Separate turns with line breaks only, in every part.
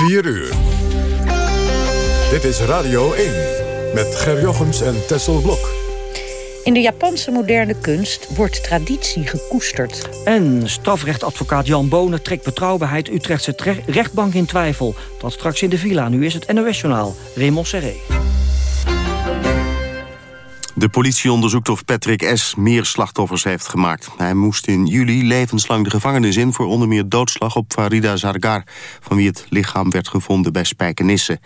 4 uur. Dit is Radio 1 met Ger Jochems en Tessel Blok.
In de Japanse moderne kunst wordt traditie gekoesterd.
En strafrechtadvocaat Jan Bonen trekt betrouwbaarheid Utrechtse rechtbank in twijfel. Dat straks in de villa. Nu is het NOS-journaal. Raymond Serré.
De politie onderzoekt of Patrick S. meer slachtoffers heeft gemaakt. Hij moest in juli levenslang de gevangenis in... voor onder meer doodslag op Farida Zargar... van wie het lichaam werd gevonden bij Spijkenisse.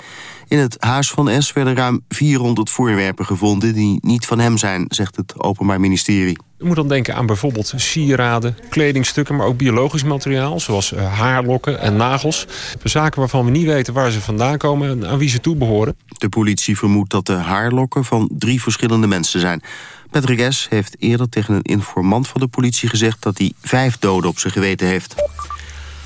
In het huis van S werden ruim 400 voorwerpen gevonden... die niet van hem zijn, zegt het Openbaar Ministerie.
Je moet dan denken aan bijvoorbeeld sieraden, kledingstukken... maar ook biologisch materiaal, zoals eh, haarlokken en nagels. Zaken waarvan we niet weten waar ze vandaan komen... en aan wie ze toebehoren.
De politie vermoedt dat de haarlokken van drie verschillende mensen zijn. Patrick S. heeft eerder tegen een informant van de politie gezegd... dat hij vijf doden op zijn geweten heeft.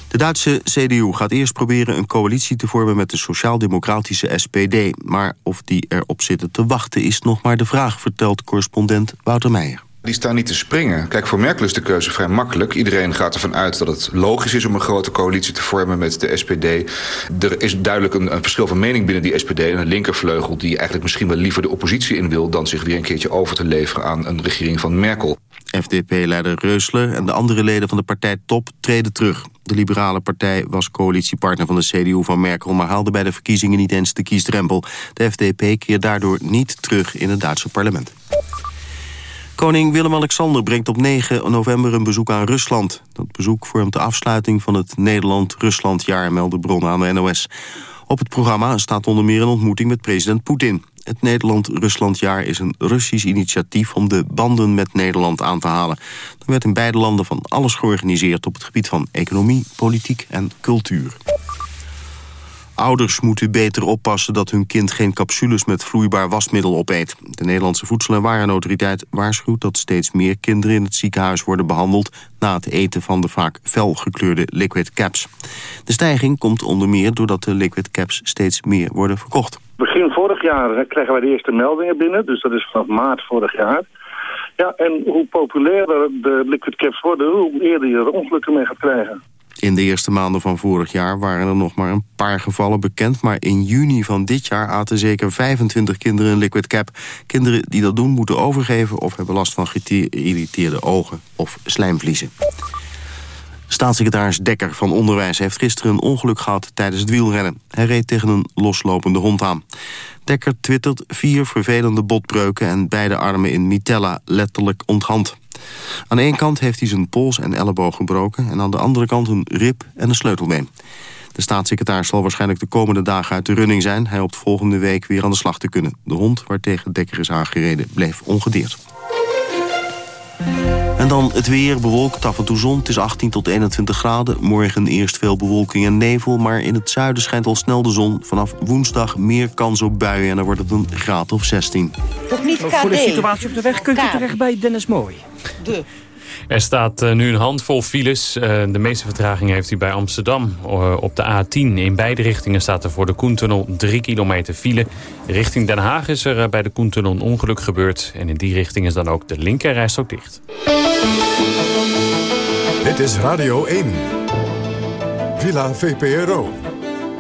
De Duitse CDU gaat eerst proberen een coalitie te vormen met de sociaal-democratische SPD. Maar of die erop zitten te wachten is nog maar de vraag, vertelt correspondent Wouter Meijer.
Die staan niet te springen. Kijk, voor Merkel is de keuze vrij makkelijk. Iedereen gaat ervan uit dat het logisch is om een grote coalitie te vormen met de SPD. Er is duidelijk een, verschil van mening binnen die SPD. En een linkervleugel die eigenlijk misschien wel liever de oppositie in wil... dan zich weer een keertje over te leveren aan een regering van Merkel.
FDP-leider Reusler en de andere leden van de partij Top treden terug. De Liberale Partij was coalitiepartner van de CDU van Merkel... maar haalde bij de verkiezingen niet eens de kiesdrempel. De FDP keert daardoor niet terug in het Duitse parlement. Koning Willem-Alexander brengt op 9 november een bezoek aan Rusland. Dat bezoek vormt de afsluiting van het Nederland-Ruslandjaar... melden bronnen aan de NOS. Op het programma staat onder meer een ontmoeting met president Poetin. Het Nederland-Ruslandjaar is een Russisch initiatief... om de banden met Nederland aan te halen. Er werd in beide landen van alles georganiseerd... op het gebied van economie, politiek en cultuur. Ouders moeten beter oppassen dat hun kind geen capsules met vloeibaar wasmiddel opeet. De Nederlandse Voedsel- en Warenautoriteit waarschuwt dat steeds meer kinderen in het ziekenhuis worden behandeld na het eten van de vaak felgekleurde liquid caps. De stijging komt onder meer doordat de liquid caps steeds meer worden verkocht.
Begin vorig jaar krijgen wij de eerste meldingen binnen, dus dat is vanaf maart vorig jaar. Ja, en hoe populairder de liquid caps worden, hoe eerder je er ongelukken mee gaat krijgen.
In de eerste maanden van vorig jaar waren er nog maar een paar gevallen bekend... maar in juni van dit jaar aten zeker 25 kinderen een liquid cap. Kinderen die dat doen moeten overgeven... of hebben last van geïrriteerde ogen of slijmvliezen. Staatssecretaris Dekker van Onderwijs heeft gisteren een ongeluk gehad tijdens het wielrennen. Hij reed tegen een loslopende hond aan. Dekker twittert vier vervelende botbreuken en beide armen in mitella letterlijk onthand. Aan de ene kant heeft hij zijn pols en elleboog gebroken... en aan de andere kant een rib en een sleutelbeen. De staatssecretaris zal waarschijnlijk de komende dagen uit de running zijn. Hij hoopt volgende week weer aan de slag te kunnen. De hond waartegen Dekker is aangereden bleef ongedeerd. En dan het weer, bewolkt, af en toe zon. Het is 18 tot 21 graden. Morgen eerst veel bewolking en nevel. Maar in het zuiden schijnt al snel de zon. Vanaf woensdag meer kans op buien. En dan wordt het een graad of 16.
Toch niet KD.
Voor de situatie op de weg kunt u terecht bij Dennis Mooi.
De.
Er staat uh, nu een handvol files. Uh, de meeste vertraging heeft u bij Amsterdam. Uh, op de A10 in beide richtingen staat er voor de Koentunnel 3 kilometer file. Richting Den Haag is er bij de Koentunnel een ongeluk gebeurd. En in die richting is dan ook de linkerrijst ook dicht.
Dit is Radio 1. Villa VPRO.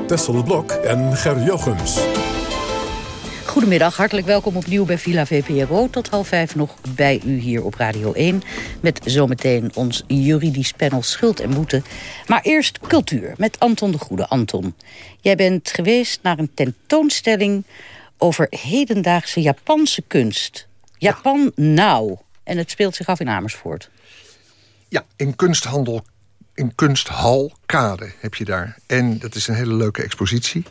Tessel Blok en Ger Jochems.
Goedemiddag, hartelijk welkom opnieuw bij Villa VPRO. Tot half vijf nog bij u hier op Radio 1. Met zometeen ons juridisch panel Schuld en Boete. Maar eerst cultuur met Anton de Goede. Anton, jij bent geweest naar een tentoonstelling... over hedendaagse Japanse kunst. Japan Now. En het speelt zich af in Amersfoort.
Ja, in kunsthandel in kunsthal Kade heb je daar. En dat is een hele leuke expositie.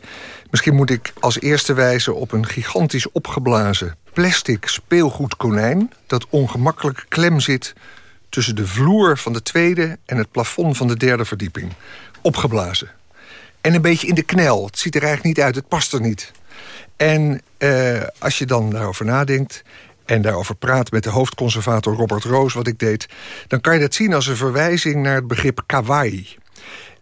Misschien moet ik als eerste wijzen op een gigantisch opgeblazen plastic speelgoedkonijn... dat ongemakkelijk klem zit tussen de vloer van de tweede... en het plafond van de derde verdieping. Opgeblazen. En een beetje in de knel. Het ziet er eigenlijk niet uit, het past er niet. En eh, als je dan daarover nadenkt en daarover praat met de hoofdconservator Robert Roos, wat ik deed... dan kan je dat zien als een verwijzing naar het begrip kawaii.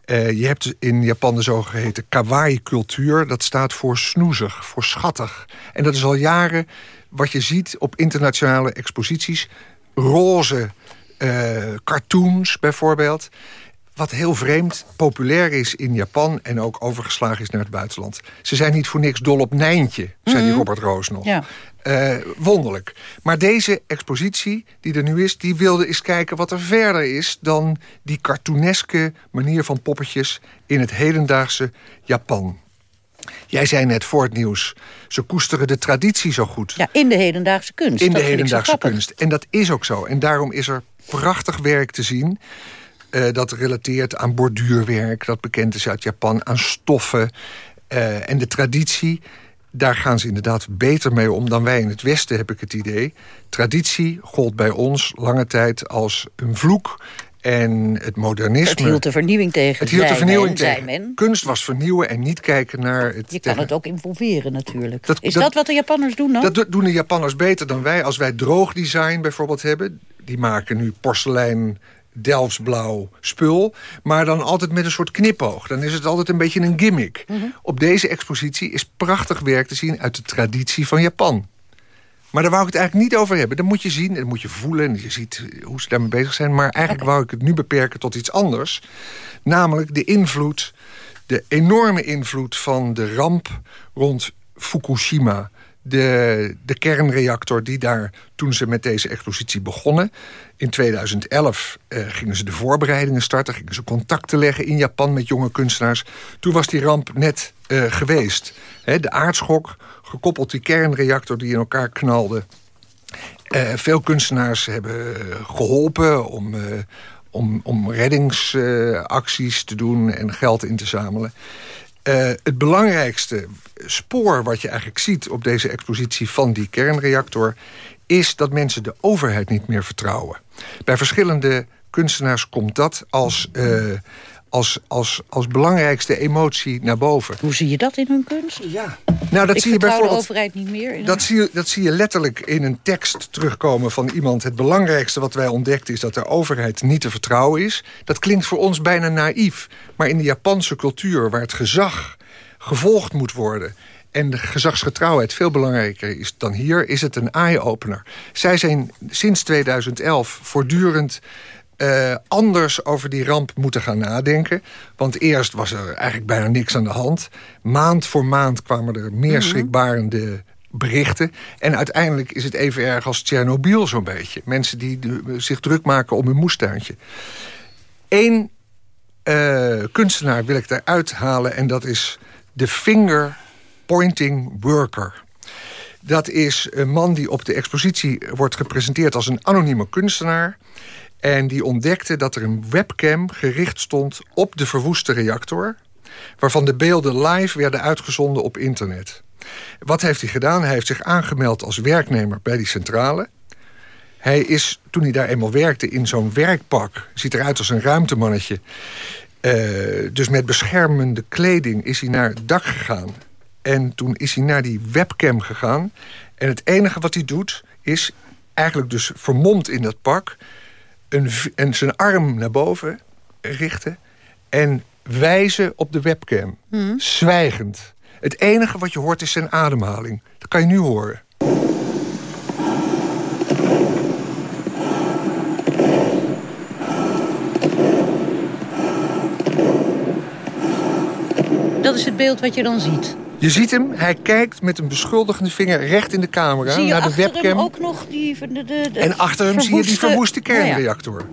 Uh, je hebt in Japan de zogeheten kawaii-cultuur. Dat staat voor snoezig, voor schattig. En dat is al jaren wat je ziet op internationale exposities. Roze uh, cartoons bijvoorbeeld. wat heel vreemd, populair is in Japan... en ook overgeslagen is naar het buitenland. Ze zijn niet voor niks dol op Nijntje, zei die Robert Roos nog.
Ja.
Eh, wonderlijk. Maar deze expositie die er nu is... die wilde eens kijken wat er verder is... dan die cartooneske manier van poppetjes... in het hedendaagse Japan. Jij zei net voor het nieuws... ze koesteren de traditie zo goed.
Ja, in de hedendaagse kunst.
in
Dat
de hedendaagse kunst. En dat is ook zo. En daarom is er prachtig werk te zien... eh, dat relateert aan borduurwerk... dat bekend is uit Japan, aan stoffen... eh, en de traditie, daar gaan ze inderdaad beter mee om... dan wij in het Westen, heb ik het idee. Traditie gold bij ons lange tijd als een vloek... En het modernisme...
Het hield de vernieuwing tegen.
Het hield de vernieuwing
men,
tegen.
men.
Kunst was vernieuwen en niet kijken naar het...
Je kan
tegen-
het ook involveren natuurlijk.
Dat-
is
dat-
dat, wat de Japanners doen dan?
Dat do- doen de Japanners beter dan wij. Als wij droogdesign bijvoorbeeld hebben... die maken nu porselein Delftsblauw spul... maar dan altijd met een soort knipoog. Dan is het altijd een beetje een gimmick. Op deze expositie is prachtig werk te zien... uit de traditie van Japan. Maar daar wou ik het eigenlijk niet over hebben. Dat moet je zien, dat moet je voelen. En je ziet hoe ze daarmee bezig zijn. Maar eigenlijk wou ik het nu beperken tot iets anders. Namelijk de invloed, de enorme invloed van de ramp rond Fukushima. De, de kernreactor die daar, toen ze met deze expositie begonnen... in 2011 eh, gingen ze de voorbereidingen starten... gingen ze contacten leggen in Japan met jonge kunstenaars. Toen was die ramp net eh, geweest. De aardschok, gekoppeld die kernreactor die in elkaar knalde... Eh, veel kunstenaars hebben eh, geholpen om, om, om reddingsacties te doen en geld in te zamelen. Eh, het belangrijkste spoor wat je eigenlijk ziet op deze expositie van die kernreactor... is dat mensen de overheid niet meer vertrouwen. Bij verschillende kunstenaars komt dat als, eh, als, als, als belangrijkste emotie naar boven.
Hoe zie je dat in hun kunst?
Ja.
Nou, dat
ik
zie je
vertrouw de
bijvoorbeeld.
overheid niet meer.
Dat zie, je, dat zie je letterlijk in een tekst terugkomen van iemand. Het belangrijkste wat wij ontdekt is dat de overheid niet te vertrouwen is. Dat klinkt voor ons bijna naïef. Maar in de Japanse cultuur, waar het gezag gevolgd moet worden... en de gezagsgetrouwheid veel belangrijker is dan hier... is het een eye-opener. Zij zijn sinds 2011 voortdurend eh, anders over die ramp moeten gaan nadenken. Want eerst was er eigenlijk bijna niks aan de hand. Maand voor maand kwamen er meer schrikbarende berichten. En uiteindelijk is het even erg als Tsjernobyl zo'n beetje. Mensen die zich druk maken om hun moestuintje. Eén eh, kunstenaar wil ik eruit halen... en dat is de finger pointing worker. Dat is een man die op de expositie wordt gepresenteerd als een anonieme kunstenaar. En die ontdekte dat er een webcam gericht stond op de verwoeste reactor... waarvan de beelden live werden uitgezonden op internet. Wat heeft hij gedaan? Hij heeft zich aangemeld als werknemer bij die centrale. Hij is, toen hij daar eenmaal werkte, in zo'n werkpak... ziet eruit als een ruimtemannetje... Eh, dus met beschermende kleding is hij naar het dak gegaan. En toen is hij naar die webcam gegaan. En het enige wat hij doet is eigenlijk dus vermomd in dat pak... Een, en zijn arm naar boven richten en wijzen op de webcam. Zwijgend. Het enige wat je hoort is zijn ademhaling. Dat kan je nu horen.
Dat is het beeld wat je dan ziet.
Je ziet hem, hij kijkt met een beschuldigende vinger recht in de camera...
zie je
naar de webcam.
ook nog die... De, de, de
En achter hem zie je die verwoeste
Nou ja.
kernreactor.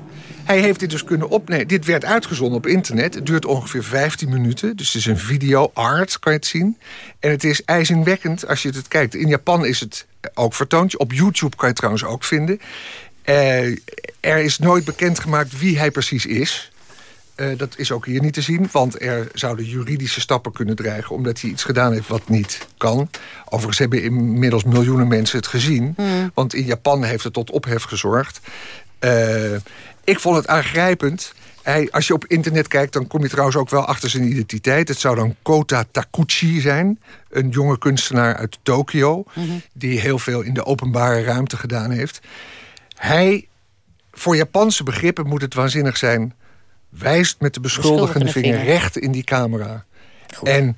Hij heeft dit dus kunnen opnemen. Dit werd uitgezonden op internet. Het duurt ongeveer 15 minuten. Dus het is een video art, kan je het zien. En het is ijzingwekkend als je het kijkt. In Japan is het ook vertoond. Op YouTube kan je het trouwens ook vinden. Eh, er is nooit bekendgemaakt wie hij precies is. Eh, dat is ook hier niet te zien, want er zouden juridische stappen kunnen dreigen... omdat hij iets gedaan heeft wat niet kan. Overigens hebben inmiddels miljoenen mensen het gezien. Want in Japan heeft het tot ophef gezorgd. Eh, ik vond het aangrijpend. Hij, als je op internet kijkt, dan kom je trouwens ook wel achter zijn identiteit. Het zou dan Kota Takuchi zijn. Een jonge kunstenaar uit Tokio... die heel veel in de openbare ruimte gedaan heeft. Hij, voor Japanse begrippen moet het waanzinnig zijn... wijst met de beschuldigende
Beschuldigende
vinger
vinger.
recht in die camera. En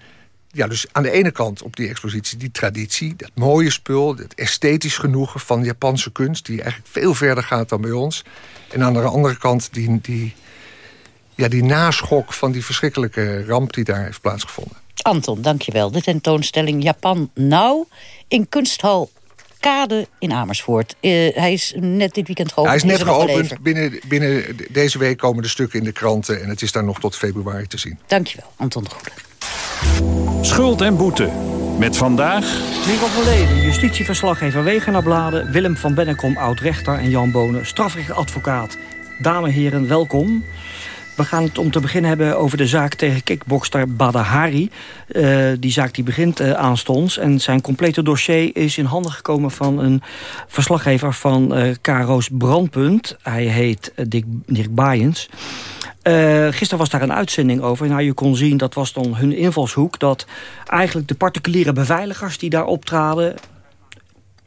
ja, dus aan de ene kant op die expositie die traditie... dat mooie spul, het esthetisch genoegen van Japanse kunst... die eigenlijk veel verder gaat dan bij ons. En aan de andere kant die, die, ja, die naschok van die verschrikkelijke ramp die daar heeft plaatsgevonden.
Anton, dankjewel. De tentoonstelling Japan Nou in kunsthal Kade in Amersfoort. Uh, hij is net dit weekend geopend.
Hij is net geopend. Binnen, binnen deze week komen de stukken in de kranten... en het is daar nog tot februari te zien.
Dankjewel, Anton de Goede.
Schuld en boete. Met vandaag...
Michael verleden, justitieverslaggever Wegenerbladen... Willem van Bennekom, oud-rechter en Jan Bonen, strafrechtadvocaat. Dames en heren, welkom. We gaan het om te beginnen hebben over de zaak tegen kickbokster Badahari. Uh, die zaak die begint uh, aanstonds. En zijn complete dossier is in handen gekomen van een verslaggever van uh, Karo's Brandpunt. Hij heet Dick, Dirk Baaiens. Gisteren was daar een uitzending over. Nou, je kon zien, dat was dan hun invalshoek... dat eigenlijk de particuliere beveiligers die daar optraden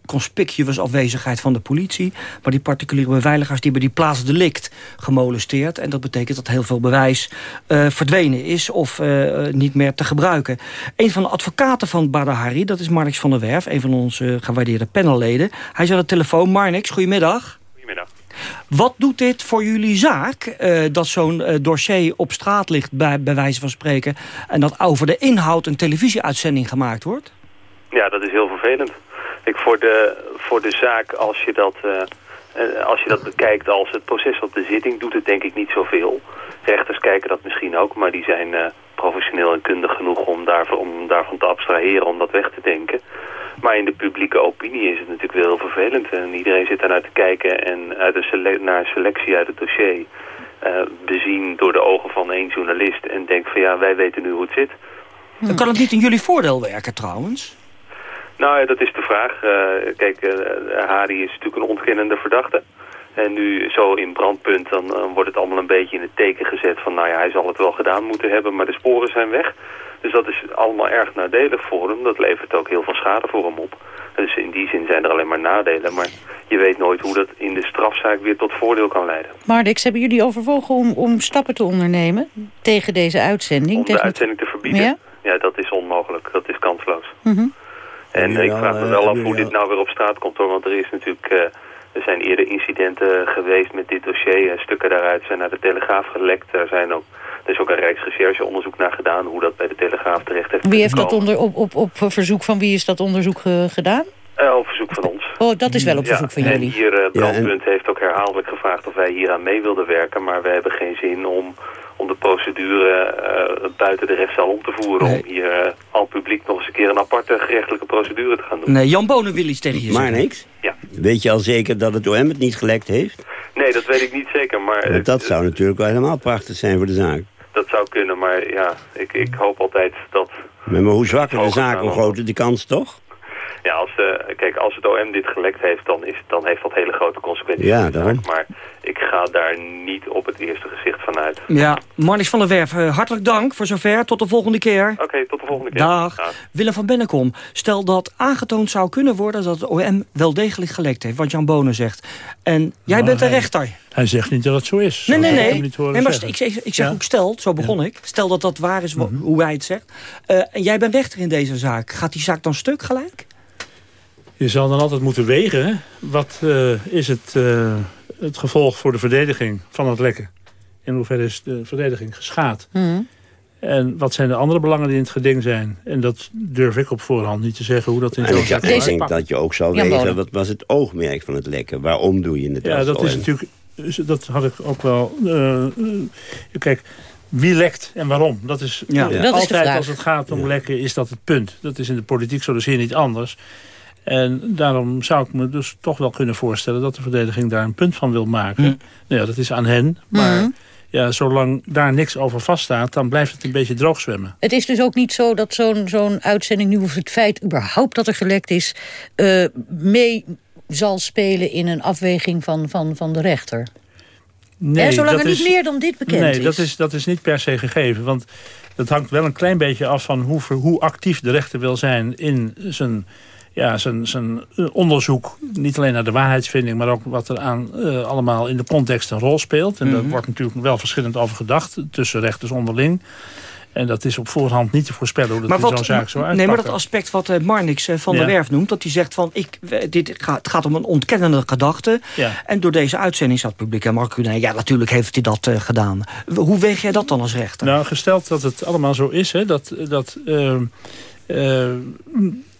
conspicuous afwezigheid van de politie. Maar die particuliere beveiligers die hebben die plaatsdelict gemolesteerd. En dat betekent dat heel veel bewijs uh, verdwenen is of uh, niet meer te gebruiken. Een van de advocaten van Badahari, dat is Marnix van der Werf... een van onze gewaardeerde panelleden. Hij is aan de telefoon. Marnix, goedemiddag.
Goedemiddag.
Wat doet dit voor jullie zaak, uh, dat zo'n dossier op straat ligt... Bij, bij wijze van spreken... en dat over de inhoud een televisieuitzending gemaakt wordt?
Ja, dat is heel vervelend. Ik, voor, de, voor de zaak, als je, dat, uh, als je dat bekijkt als het proces op de zitting, doet het denk ik niet zoveel. Rechters kijken dat misschien ook, maar die zijn uh, professioneel en kundig genoeg om, daarvan, om daarvan te abstraheren, om dat weg te denken. Maar in de publieke opinie is het natuurlijk wel heel vervelend. En iedereen zit daar naar te kijken en uit naar een selectie uit het dossier uh, bezien door de ogen van één journalist en denkt van ja, wij weten nu hoe het zit.
Dan kan het niet in jullie voordeel werken trouwens?
Nou ja, dat is de vraag. Uh, kijk, uh, Hari is natuurlijk een ontkennende verdachte. En nu zo in brandpunt, dan wordt het allemaal een beetje in het teken gezet van... nou ja, hij zal het wel gedaan moeten hebben, maar de sporen zijn weg. Dus dat is allemaal erg nadelig voor hem. Dat levert ook heel veel schade voor hem op. Dus in die zin zijn er alleen maar nadelen. Maar je weet nooit hoe dat in de strafzaak weer tot voordeel kan leiden.
Maar Dix, hebben jullie overwogen om, om stappen te ondernemen tegen deze uitzending?
Om
tegen
de uitzending te verbieden?
Ja?
ja, dat is onmogelijk. Dat is kansloos.
Mm -hmm.
En ik vraag me wel af hoe dit nou weer op straat komt hoor. Want er is natuurlijk... Uh, er zijn eerder incidenten geweest met dit dossier. Stukken daaruit zijn naar de Telegraaf gelekt. Er, zijn ook, er is ook een Rijksrechercheonderzoek naar gedaan... hoe dat bij de Telegraaf terecht heeft
Wie heeft dat onder, op, op, op verzoek van wie is dat onderzoek uh, gedaan?
Uh, op verzoek van ons.
Oh, dat is wel op verzoek
ja,
van jullie.
En hier, uh, Brandpunt ja, en... heeft ook herhaaldelijk gevraagd of wij hier aan mee wilden werken. Maar wij hebben geen zin om, om de procedure uh, buiten de rechtszaal om te voeren. Nee. Om hier uh, al publiek nog eens een keer een aparte gerechtelijke procedure te gaan doen.
Nee, Jan Bonen wil iets tegen je
Maar niks?
Ja.
Weet je al zeker dat het OM het niet gelekt heeft?
Nee, dat weet ik niet zeker. Maar,
Want dat zou natuurlijk wel helemaal prachtig zijn voor de zaak.
Dat zou kunnen, maar ja, ik, ik hoop altijd dat...
Maar, maar hoe zwakker de zaak, hoe groter de kans toch?
Ja, als, uh, kijk, als het OM dit gelekt heeft, dan, is, dan heeft dat hele grote consequenties.
Ja, daarom.
Maar ga daar niet op het eerste gezicht van uit.
Ja, Marnix van der Werf, uh, hartelijk dank voor zover. Tot de volgende keer.
Oké, okay, tot de volgende keer.
Dag. Dag. Willem van Bennekom, stel dat aangetoond zou kunnen worden... dat het OM wel degelijk gelekt heeft, wat Jan Bonen zegt. En jij
maar
bent de
hij,
rechter.
Hij zegt niet dat het zo is.
Nee, nee, nee.
nee
maar ik, ik, ik zeg ja? ook stel, zo begon ja. ik. Stel dat dat waar is, mm -hmm. hoe hij het zegt. Uh, en jij bent rechter in deze zaak. Gaat die zaak dan stuk gelijk?
Je zal dan altijd moeten wegen. Hè? Wat uh, is het, uh, het gevolg voor de verdediging van het lekken? In hoeverre is de verdediging geschaad?
Mm.
En wat zijn de andere belangen die in het geding zijn? En dat durf ik op voorhand niet te zeggen hoe dat in
en
zo'n zaak
ik denk dat je ook zou ja, weten, wat was het oogmerk van het lekken? Waarom doe je het?
Ja, dat is natuurlijk, dat had ik ook wel... Uh, kijk, wie lekt en waarom? Dat is
ja.
ja.
Dat
altijd
is
als het gaat om lekken is dat het punt. Dat is in de politiek zo dus hier niet anders. En daarom zou ik me dus toch wel kunnen voorstellen... dat de verdediging daar een punt van wil maken.
Mm.
Nou ja, dat is aan hen. Maar
Mm.
ja, zolang daar niks over vaststaat... dan blijft het een beetje droog zwemmen.
Het is dus ook niet zo dat zo'n zo'n uitzending... nu of het feit überhaupt dat er gelekt is... Uh, mee zal spelen in een afweging van, van, van de rechter.
Nee,
zolang
dat
er
is,
niet meer dan dit bekend
nee,
is.
dat is. Dat is niet per se gegeven. Want het hangt wel een klein beetje af van hoe, hoe actief de rechter wil zijn... in zijn ja, zijn, zijn onderzoek, niet alleen naar de waarheidsvinding... maar ook wat er aan uh, allemaal in de context een rol speelt. En mm -hmm. daar wordt natuurlijk wel verschillend over gedacht tussen rechters onderling. En dat is op voorhand niet te voorspellen hoe dat zo'n zaak zo uitpakt.
Nee, maar dat aspect wat uh, Marnix van der Werf noemt... dat hij zegt van, ik, dit gaat, het gaat om een ontkennende gedachte.
Ja.
En door deze uitzending zat het publiek en Mark ja, natuurlijk heeft hij dat gedaan. Hoe weeg jij dat dan als rechter?
Nou, gesteld dat het allemaal zo is, hè, dat... dat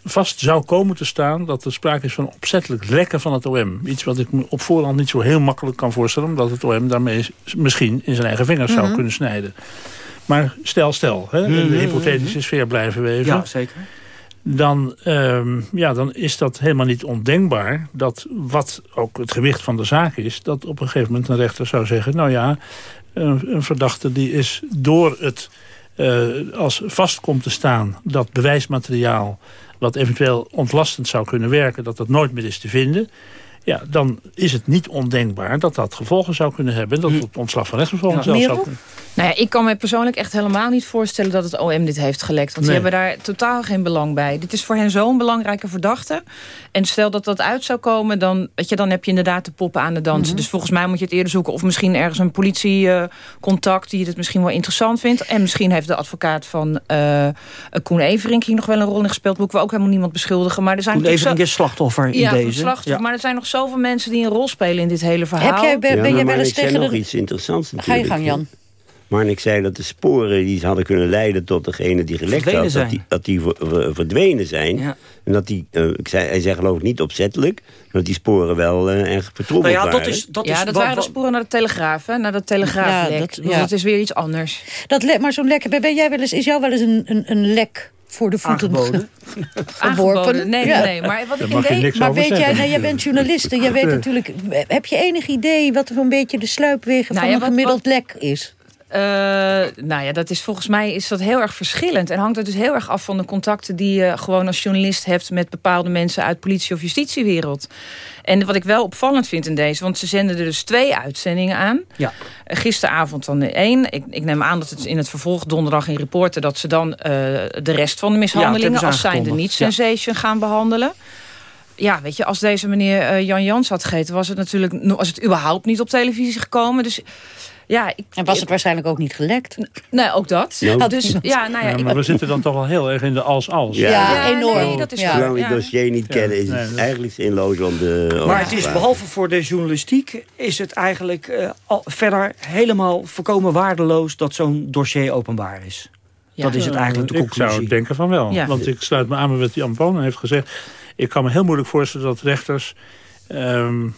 vast zou komen te staan dat er sprake is van opzettelijk lekken van het OM. Iets wat ik me op voorhand niet zo heel makkelijk kan voorstellen... omdat het OM daarmee misschien in zijn eigen vingers zou mhm. kunnen snijden. Maar stel, stel, hè, in de mhm. hypothetische sfeer blijven we even.
Ja, zeker.
Dan, um, ja, dan is dat helemaal niet ondenkbaar... dat wat ook het gewicht van de zaak is... dat op een gegeven moment een rechter zou zeggen... nou ja, een, een verdachte die is door het... Uh, als vast komt te staan dat bewijsmateriaal wat eventueel ontlastend zou kunnen werken... dat dat nooit meer is te vinden... Ja, dan is het niet ondenkbaar dat dat gevolgen zou kunnen hebben. Dat het ontslag van rechtsvervolging ja. zelfs zou kunnen.
Nou ja, ik kan me persoonlijk echt helemaal niet voorstellen dat het OM dit heeft gelekt. Want die hebben daar totaal geen belang bij. Dit is voor hen zo'n belangrijke verdachte. En stel dat dat uit zou komen, dan, weet je, dan heb je inderdaad de poppen aan de dansen. Mhm. Dus volgens mij moet je het eerder zoeken. Of misschien ergens een politiecontact die het misschien wel interessant vindt. En misschien heeft de advocaat van uh, Koen Everink hier nog wel een rol in gespeeld. Moeten we ook helemaal niemand beschuldigen. Maar er zijn
Koen Everink is slachtoffer in
ja,
deze.
Slachtoffer, ja. Maar er zijn nog zoveel mensen die een rol spelen in dit hele verhaal. Heb
jij, ben, ben je wel eens tegen nog iets interessants natuurlijk.
Ga je gang, Jan.
Maar ik zei dat de sporen die hadden kunnen leiden tot degene die gelekt had... dat die, dat die verdwenen zijn. En dat die, uh, ik zei, hij zei geloof ik niet opzettelijk... dat die sporen wel uh, erg vertroebeld nou
ja, dat Is, dat ja, dat waren de sporen naar de Telegraaf, hè? Naar de Telegraaf ja, dat, dus ja. dat is weer iets anders.
Dat maar zo'n lek, ben jij wel eens, is jou wel eens een, een, een lek voor de voeten
Aangeboden.
Aangeboden. Nee, nee, nee. Maar wat ik
idee... Maar weet jij, nee, jij bent journalist en jij weet natuurlijk... Heb je enig idee wat een beetje de sluipwegen nou, van een gemiddeld lek is?
Uh, nou ja, dat is volgens mij is dat heel erg verschillend. En hangt er dus heel erg af van de contacten die je gewoon als journalist hebt met bepaalde mensen uit politie- of justitiewereld. En wat ik wel opvallend vind in deze, want ze zenden er dus twee uitzendingen aan.
Ja.
Gisteravond dan één. Ik, ik neem aan dat het in het vervolg donderdag in Reporter dat ze dan uh, de rest van de mishandelingen ja, als zijnde niet sensation gaan behandelen ja, weet je, als deze meneer Jan Jans had gegeten... was het natuurlijk was het überhaupt niet op televisie gekomen. Dus ja, ik,
en was het waarschijnlijk ook niet gelekt?
Nee, ook dat.
Nou.
Dus, ja, nou ja,
maar we zitten dan toch wel heel erg in de als-als.
Ja, ja, enorm. Nee,
dat is ja. Zolang we het dossier niet kennen, is het eigenlijk zinloos om de...
Maar het is behalve voor de journalistiek... is het eigenlijk uh, al, verder helemaal voorkomen waardeloos... dat zo'n dossier openbaar is. Dat is het eigenlijk de conclusie.
Ik zou denken van wel. Want ik sluit me aan met wat Jan Bonen heeft gezegd. Ik kan me heel moeilijk voorstellen dat rechters... Um,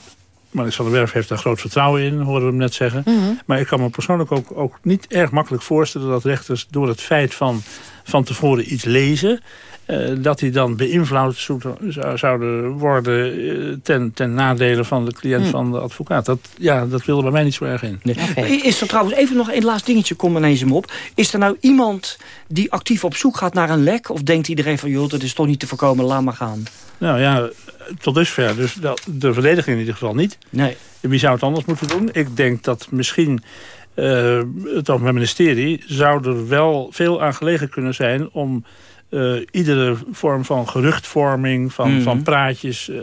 Marnix van der Werf heeft daar groot vertrouwen in, hoorden we hem net zeggen. Mhm. Maar ik kan me persoonlijk ook, ook niet erg makkelijk voorstellen... dat rechters door het feit van van tevoren iets lezen... Uh, dat die dan beïnvloed zouden worden uh, ten, ten nadele van de cliënt mhm. van de advocaat. Dat, ja, dat wilde bij mij niet zo erg in.
Nee. Is er trouwens, even nog een laatst dingetje, kom ineens hem op. Is er nou iemand die actief op zoek gaat naar een lek? Of denkt iedereen van, joh, dat is toch niet te voorkomen, laat maar gaan?
Nou ja, tot dusver. Dus de verdediging in ieder geval niet.
Nee.
Wie zou het anders moeten doen? Ik denk dat misschien uh, het Openbaar Ministerie... zou er wel veel aan gelegen kunnen zijn... om uh, iedere vorm van geruchtvorming, van, mm van praatjes... Uh,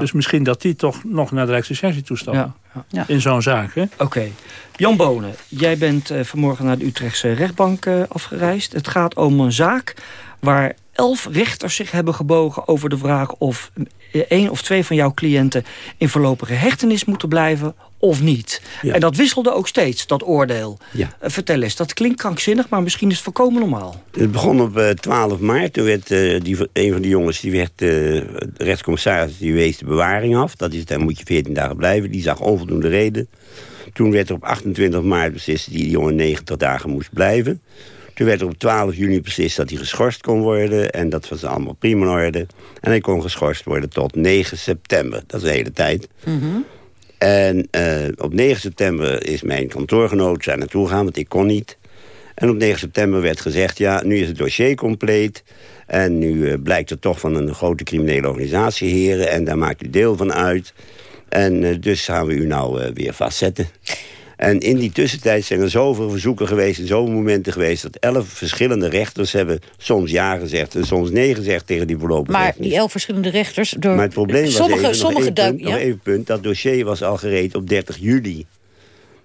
dus misschien dat die toch nog naar de Rijksrecensie toestappen. Ja. Ja. In zo'n zaak,
Oké. Okay. Jan Bonen, jij bent vanmorgen naar de Utrechtse rechtbank afgereisd. Het gaat om een zaak waar elf rechters zich hebben gebogen over de vraag... of één of twee van jouw cliënten in voorlopige hechtenis moeten blijven of niet. En dat wisselde ook steeds, dat oordeel.
Ja.
Uh, vertel eens, dat klinkt krankzinnig, maar misschien is het voorkomen normaal.
Het begon op uh, eh, 12 maart. Toen werd uh, die, een van die jongens, die werd de rechtscommissaris, die wees de bewaring af. Dat is, dan moet je 14 dagen blijven. Die zag onvoldoende reden. Toen werd er op 28 maart beslist dat die jongen 90 dagen moest blijven. Toen werd er op 12 juni beslist dat hij geschorst kon worden. En dat was allemaal prima in orde. En hij kon geschorst worden tot 9 september. Dat is de hele tijd.
Mm
En uh, op 9 september is mijn kantoorgenoot zijn naartoe gegaan, want ik kon niet. En op 9 september werd gezegd, ja, nu is het dossier compleet. En nu uh, blijkt er toch van een grote criminele organisatie heren. En daar maakt u deel van uit. En uh, dus gaan we u nou weer vastzetten. En in die tussentijd zijn er zoveel verzoeken geweest... en zoveel momenten geweest dat elf verschillende rechters hebben... soms ja gezegd en soms nee gezegd tegen die voorlopige
Maar die elf verschillende rechters... Door...
Maar het probleem was even, sommige nog, even punt, nog even punt, dat dossier was al gereed op 30 juli.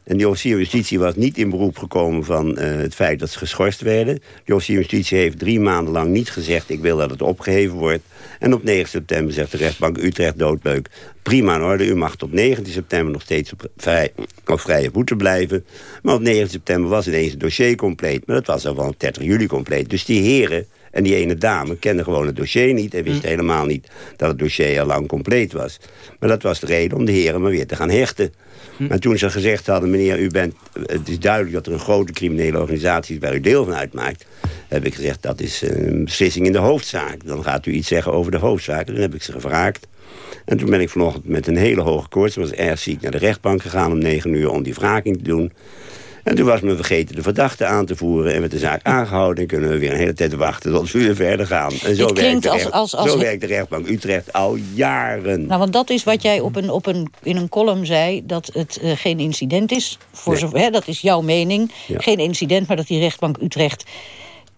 En die officier justitie was niet in beroep gekomen van uh, het feit dat ze geschorst werden. Die officier justitie heeft drie maanden lang niet gezegd... ik wil dat het opgeheven wordt. En op 9 september zegt de rechtbank Utrecht doodleuk. Prima in orde, u mag tot 19 september nog steeds op, vrij, op vrije voeten blijven. Maar op 9 september was ineens het dossier compleet. Maar dat was al van 30 juli compleet. Dus die heren en die ene dame kende gewoon het dossier niet... en wist hm. helemaal niet dat het dossier al lang compleet was. Maar dat was de reden om de heren maar weer te gaan hechten. Hm. Maar toen ze gezegd hadden, meneer, u bent, het is duidelijk dat er een grote criminele organisatie is waar u deel van uitmaakt. Heb ik gezegd, dat is een beslissing in de hoofdzaak. Dan gaat u iets zeggen over de hoofdzaak. Dan heb ik ze gevraagd. En toen ben ik vanochtend met een hele hoge koorts, was erg ziek, naar de rechtbank gegaan om negen uur om die wraking te doen. En toen was men vergeten de verdachte aan te voeren... en met de zaak aangehouden en kunnen we weer een hele tijd wachten... tot we weer verder gaan. En zo, werkt de, als, als, als... zo werkt de rechtbank Utrecht al jaren.
Nou, want dat is wat jij op een, op een, in een column zei... dat het uh, geen incident is, voor zover, hè, dat is jouw mening. Geen incident, maar dat die rechtbank Utrecht...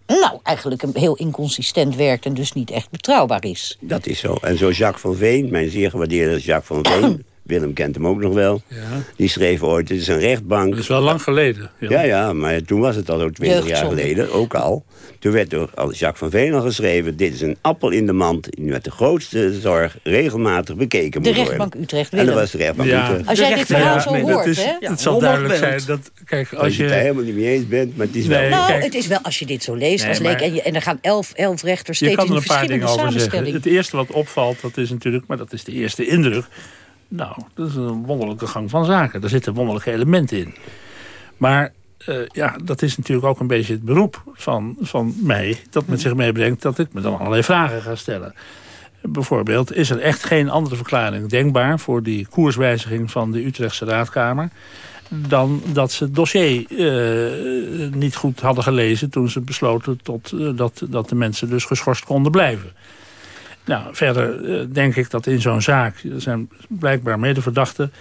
Nou, eigenlijk een heel inconsistent werkt en dus niet echt betrouwbaar is.
Dat is zo. En zo Jacques van Veen, mijn zeer gewaardeerde Jacques van Veen... Willem kent hem ook nog wel. Ja. Die schreef ooit, het is een rechtbank.
Dat is wel lang geleden.
Ja, ja, maar toen was het al ook twintig jaar geleden, ook al. Toen werd door Jacques van Veen al geschreven... dit is een appel in de mand die met de grootste zorg regelmatig bekeken
de
moet
worden. De rechtbank Utrecht,
Willem. En dat was de rechtbank
ja.
Utrecht.
Als jij dit verhaal zo hoort,
is,
hè?
Het zal duidelijk zijn dat... Kijk, als,
als je, het er helemaal niet mee eens bent, maar het is wel...
Nou, het is wel, als je dit zo leest nee, als leek... En, je, en er gaan elf, elf rechters steeds in verschillende samenstellingen.
Het eerste wat opvalt, dat is natuurlijk... maar dat is de eerste indruk nou, dat is een wonderlijke gang van zaken. Daar zitten wonderlijke elementen in. Maar uh, ja, dat is natuurlijk ook een beetje het beroep van, van mij... dat met zich meebrengt dat ik me dan allerlei vragen ga stellen. Bijvoorbeeld, is er echt geen andere verklaring denkbaar... voor die koerswijziging van de Utrechtse Raadkamer... dan dat ze het dossier uh, niet goed hadden gelezen... toen ze besloten tot, uh, dat, dat de mensen dus geschorst konden blijven. Nou, verder uh, denk ik dat in zo'n zaak... er zijn blijkbaar medeverdachten...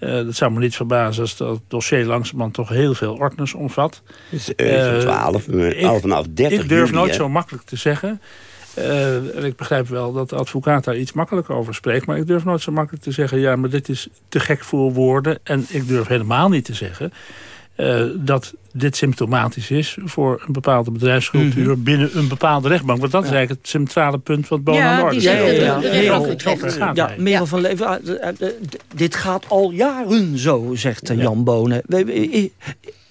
Uh, dat zou me niet verbazen als dat dossier langzamerhand toch heel veel ordners omvat.
Dus, uh, 12, al vanaf 30
Ik durf
juli,
nooit
hè?
zo makkelijk te zeggen. en ik begrijp wel dat de advocaat daar iets makkelijker over spreekt. Maar ik durf nooit zo makkelijk te zeggen... ja, maar dit is te gek voor woorden. En ik durf helemaal niet te zeggen... Uh, dat dit symptomatisch is voor een bepaalde bedrijfscultuur mm -hmm. binnen een bepaalde rechtbank. Want dat ja. is eigenlijk het centrale punt wat Bono
ja,
aan de orde
ja, ja,
ja, ja, Merel van Leven, dit gaat al jaren zo, zegt Jan Bonen.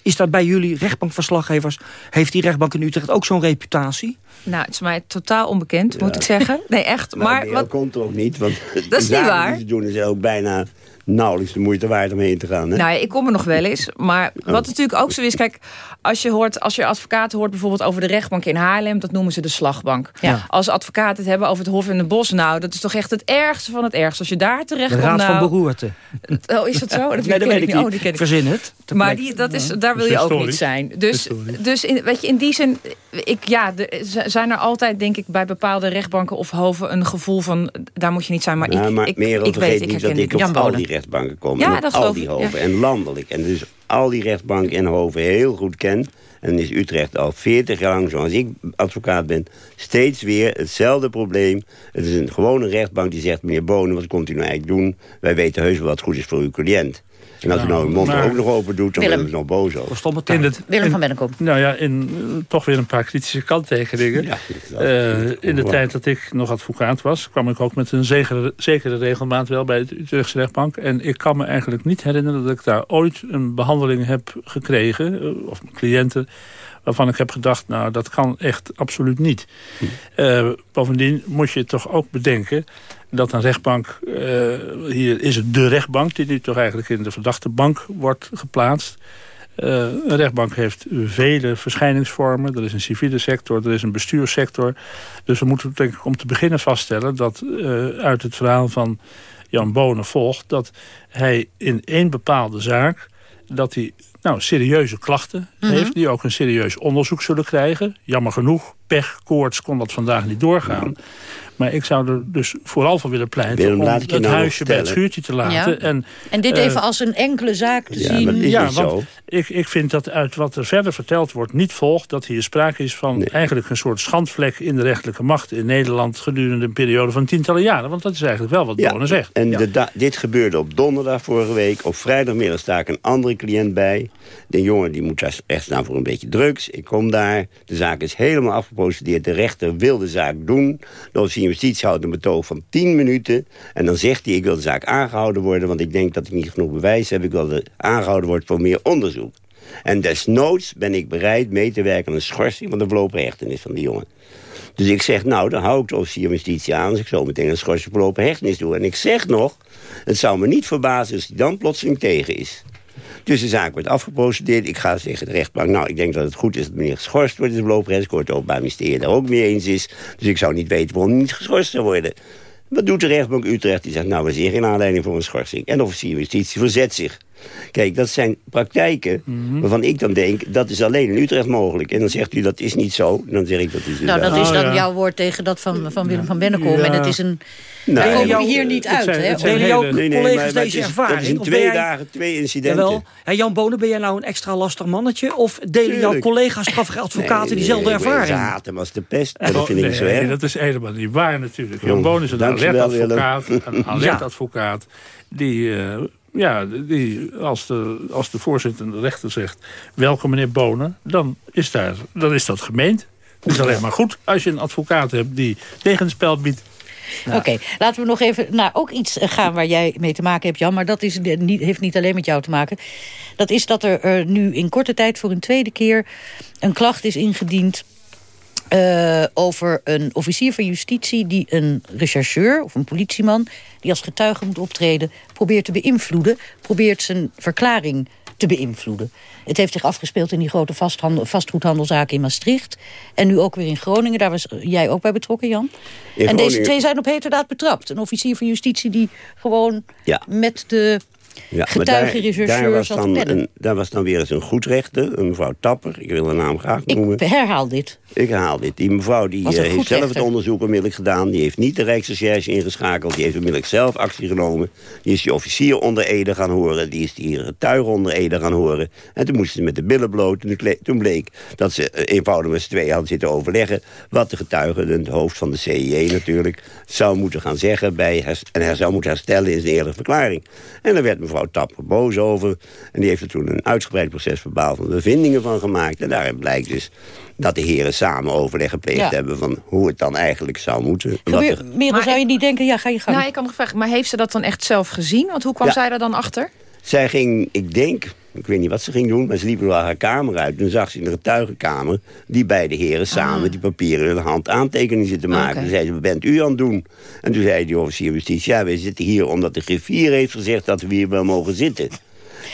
Is dat bij jullie rechtbankverslaggevers, heeft die rechtbank in Utrecht ook zo'n reputatie?
Nou, het is mij totaal onbekend, moet ik zeggen. Nee, echt.
Nou,
maar
wat komt er ook niet, want
dat is niet waar.
Die ze doen is ook bijna nauwelijks de moeite waard om heen te gaan. Hè?
Nou, ik kom er nog wel eens. Maar oh. wat natuurlijk ook zo is, kijk, als je hoort, als je advocaten hoort bijvoorbeeld over de rechtbank in Haarlem, dat noemen ze de slagbank. Ja. Als advocaten het hebben over het Hof in de Bos, nou, dat is toch echt het ergste van het ergste. Als je daar terecht komt.
De Raad
nou,
van Beroerte.
Oh, is dat zo? Dat
nee, dat weet ik niet.
Oh, die ken ik.
Verzin het.
Maar die, dat is, daar wil je ook niet zijn. Dus, dus in, weet je, in die zin, ik, ja, er zijn er altijd, denk ik, bij bepaalde rechtbanken of hoven een gevoel van, daar moet je niet zijn. Maar
ja,
ik,
maar
ik, ik weet,
niet
ik
dat ik op al die rechtbanken kom.
Ja,
en
dat
al die hoven.
ja.
En landelijk. En dus al die rechtbanken en hoven heel goed ken. En is Utrecht al 40 jaar lang, zoals ik advocaat ben... steeds weer hetzelfde probleem. Het is een gewone rechtbank die zegt... meneer Bonen, wat komt u nou eigenlijk doen? Wij weten heus wel wat goed is voor uw cliënt. En als u nou uw mond
maar-
ook nog open doet, dan
Willem.
ben ik nog boos over.
In het,
Willem van Bennekom.
Nou ja, in, eh, toch weer een paar kritische kanttekeningen.
Ja,
Eh, in de tijd dat ik nog advocaat was... kwam ik ook met een zekere, zekere regelmaat wel bij de Utrechtse rechtbank. En ik kan me eigenlijk niet herinneren dat ik daar ooit een behandeling heb gekregen... eh, of mijn cliënten, waarvan ik heb gedacht... nou, dat kan echt absoluut niet. Eh, bovendien moet je toch ook bedenken dat een rechtbank... eh, hier is het de rechtbank die nu toch eigenlijk in de verdachte bank wordt geplaatst... Eh, een rechtbank heeft vele verschijningsvormen. Er is een civiele sector, er is een bestuurssector. Dus we moeten denk ik om te beginnen vaststellen... dat eh, uit het verhaal van Jan Bonen volgt... dat hij in één bepaalde zaak... dat hij nou, serieuze klachten
Mhm.
heeft... die ook een serieus onderzoek zullen krijgen. Jammer genoeg, pech, koorts kon dat vandaag niet doorgaan. Maar ik zou er dus vooral voor willen pleiten...
Willem,
om
laat ik je
het
nou
huisje bij het schuurtje te laten.
Ja.
En,
En dit
eh,
even als een enkele zaak te zien.
ja, want Ik, ik vind dat uit wat er verder verteld wordt niet volgt... dat hier sprake is van eigenlijk een soort schandvlek... in de rechterlijke macht in Nederland... gedurende een periode van tientallen jaren. Want dat is eigenlijk wel wat
Ja,
Bonen zegt.
En de dit gebeurde op donderdag vorige week. Op vrijdagmiddag sta ik een andere cliënt bij. De jongen die moet daar echt staan voor een beetje drugs. Ik kom daar. De zaak is helemaal afgeprocedeerd. De rechter wil de zaak doen. Officier van justitie houdt een betoog van 10 minuten. En dan zegt hij, ik wil de zaak aangehouden worden... want ik denk dat ik niet genoeg bewijs heb. Ik wil dat aangehouden worden voor meer onderzoek. En desnoods ben ik bereid mee te werken aan een schorsing... van de voorlopige hechtenis van die jongen. Dus ik zeg, nou, dan hou ik de officier justitie aan... als ik zo meteen een schorsing voorlopige hechtenis doe. En ik zeg nog, het zou me niet verbazen als hij dan plotseling tegen is. Dus de zaak wordt afgeprocedeerd. Ik ga zeggen de rechtbank, nou, ik denk dat het goed is dat meneer geschorst wordt in de hechtenis. Ik het Ministerie daar ook mee eens is. Dus ik zou niet weten waarom niet geschorst zou worden. Wat doet de rechtbank Utrecht? Die zegt, nou, we zien geen aanleiding voor een schorsing. En de officier justitie verzet zich. Kijk, dat zijn praktijken
Mhm.
waarvan ik dan denk... dat is alleen in Utrecht mogelijk. En dan zegt u, dat is niet zo. Dan zeg ik, dat is
Nou, dat is dan jouw woord tegen dat van, van Willem van Bennekom.
Ja.
En het is een...
Nee.
Daar komen we hier niet
het
uit.
zijn-
hè?
het zijn
Delen jouw
hele- Nee, nee,
collega's
maar- maar
deze
het is-
ervaring?
dat is in twee
jij-
dagen twee incidenten.
Jawel. Ja, Jan Bonen, ben jij nou een extra lastig mannetje? Of delen jouw collega's strafrecht advocaten
Nee,
diezelfde
nee,
ervaring?
Ze haten hem als de pest. Maar dat
Oh,
vind ik
nee,
niet zo erg.
dat is helemaal niet waar natuurlijk. Jan Boon is een alert-advocaat.
Willem.
Een alert-advocaat die, eh, ja, die als, de, als de voorzitter en de rechter zegt... welkom meneer Bonen, dan is, daar, dan is dat gemeend. Het is alleen maar goed als je een advocaat hebt die tegenspel biedt.
Oké, laten we nog even naar ook iets gaan waar jij mee te maken hebt, Jan. Maar dat is, niet, heeft niet alleen met jou te maken. Dat is dat er nu in korte tijd voor een tweede keer... een klacht is ingediend eh, over een officier van justitie... die een rechercheur of een politieman... die als getuige moet optreden, probeert te beïnvloeden. Probeert zijn verklaring te beïnvloeden. Het heeft zich afgespeeld in die grote vastgoedhandelzaak in Maastricht. En nu ook weer in Groningen. Daar was jij ook bij betrokken, Jan.
In
en deze twee zijn op heterdaad betrapt. Een officier van justitie die gewoon
Ja.
met de
Ja, maar
getuigenrechercheur
daar, daar, was
zat
dan een, daar was dan weer eens een goed rechter, een mevrouw Tapper. Ik wil haar naam graag noemen.
Ik herhaal dit.
Ik herhaal dit. Die mevrouw die, eh, heeft zelf
rechter.
het onderzoek onmiddellijk gedaan. Die heeft niet de Rijksrecherche ingeschakeld. Die heeft onmiddellijk zelf actie genomen. Die is die officier onder Ede gaan horen. Die is die getuige onder Ede gaan horen. En toen moesten ze met de billen bloot. En toen bleek dat ze eh, eenvoudig met z'n tweeën hadden zitten overleggen... wat de getuige, het hoofd van de CIE natuurlijk... zou moeten gaan zeggen bij en hij zou moeten herstellen in zijn eerlijke verklaring. En daar werd mevrouw Tapper boos over. En die heeft er toen een uitgebreid proces verbaal van bevindingen van gemaakt. En daarin blijkt dus dat de heren samen overleg gepleegd
Ja.
hebben... van hoe het dan eigenlijk zou moeten. Er-
Merel, zou je niet denken, ja, ga je gang.
Nou, ik kan nog vragen, maar heeft ze dat dan echt zelf gezien? Want hoe kwam
Ja.
zij daar dan achter?
Zij ging, ik denk, ik weet niet wat ze ging doen... maar ze liep wel haar kamer uit. Toen zag ze in de getuigenkamer die beide heren samen... die papieren in de hand aantekeningen zitten maken. Toen zei ze, wat bent u aan het doen? En toen zei die officier justitie... ja, wij zitten hier omdat de griffier heeft gezegd... dat we hier wel mogen zitten.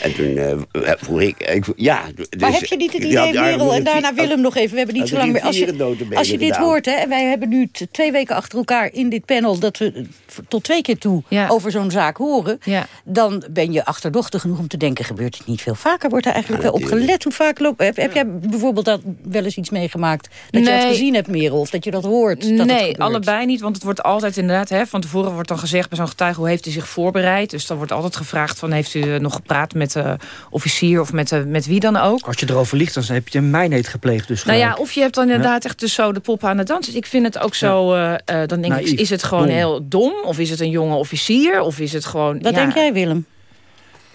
En toen eh, vroeg ik, ik... Ja, dus,
maar heb je niet het idee, Merel, en daarna Willem nog even. We hebben niet zo lang meer. Als je, als je dit hoort, hè, en wij hebben nu twee weken achter elkaar in dit panel... dat we eh, tot twee keer toe over zo'n zaak horen... dan ben je achterdochtig genoeg om te denken... gebeurt het niet veel vaker? Wordt er eigenlijk wel op gelet? Hoe vaak loopt... Heb, heb jij bijvoorbeeld dat wel eens iets meegemaakt... dat je het gezien hebt, Merel, of dat je dat hoort? Dat
nee, allebei niet. Want het wordt altijd inderdaad... Hè, van tevoren wordt dan gezegd bij zo'n getuige... hoe heeft u zich voorbereid? Dus dan wordt altijd gevraagd van... heeft u eh, nog gepraat met de officier of met, de, met wie dan ook?
Als je erover ligt, dan heb je een mijnheid gepleegd. Dus
Nou ja, of je hebt dan inderdaad echt dus zo de pop aan het dansen. Dus ik vind het ook zo... eh, eh, dan denk ik, is het gewoon
dom.
heel dom? Of is het een jonge officier? Of is het gewoon...
Wat
ja,
denk jij, Willem?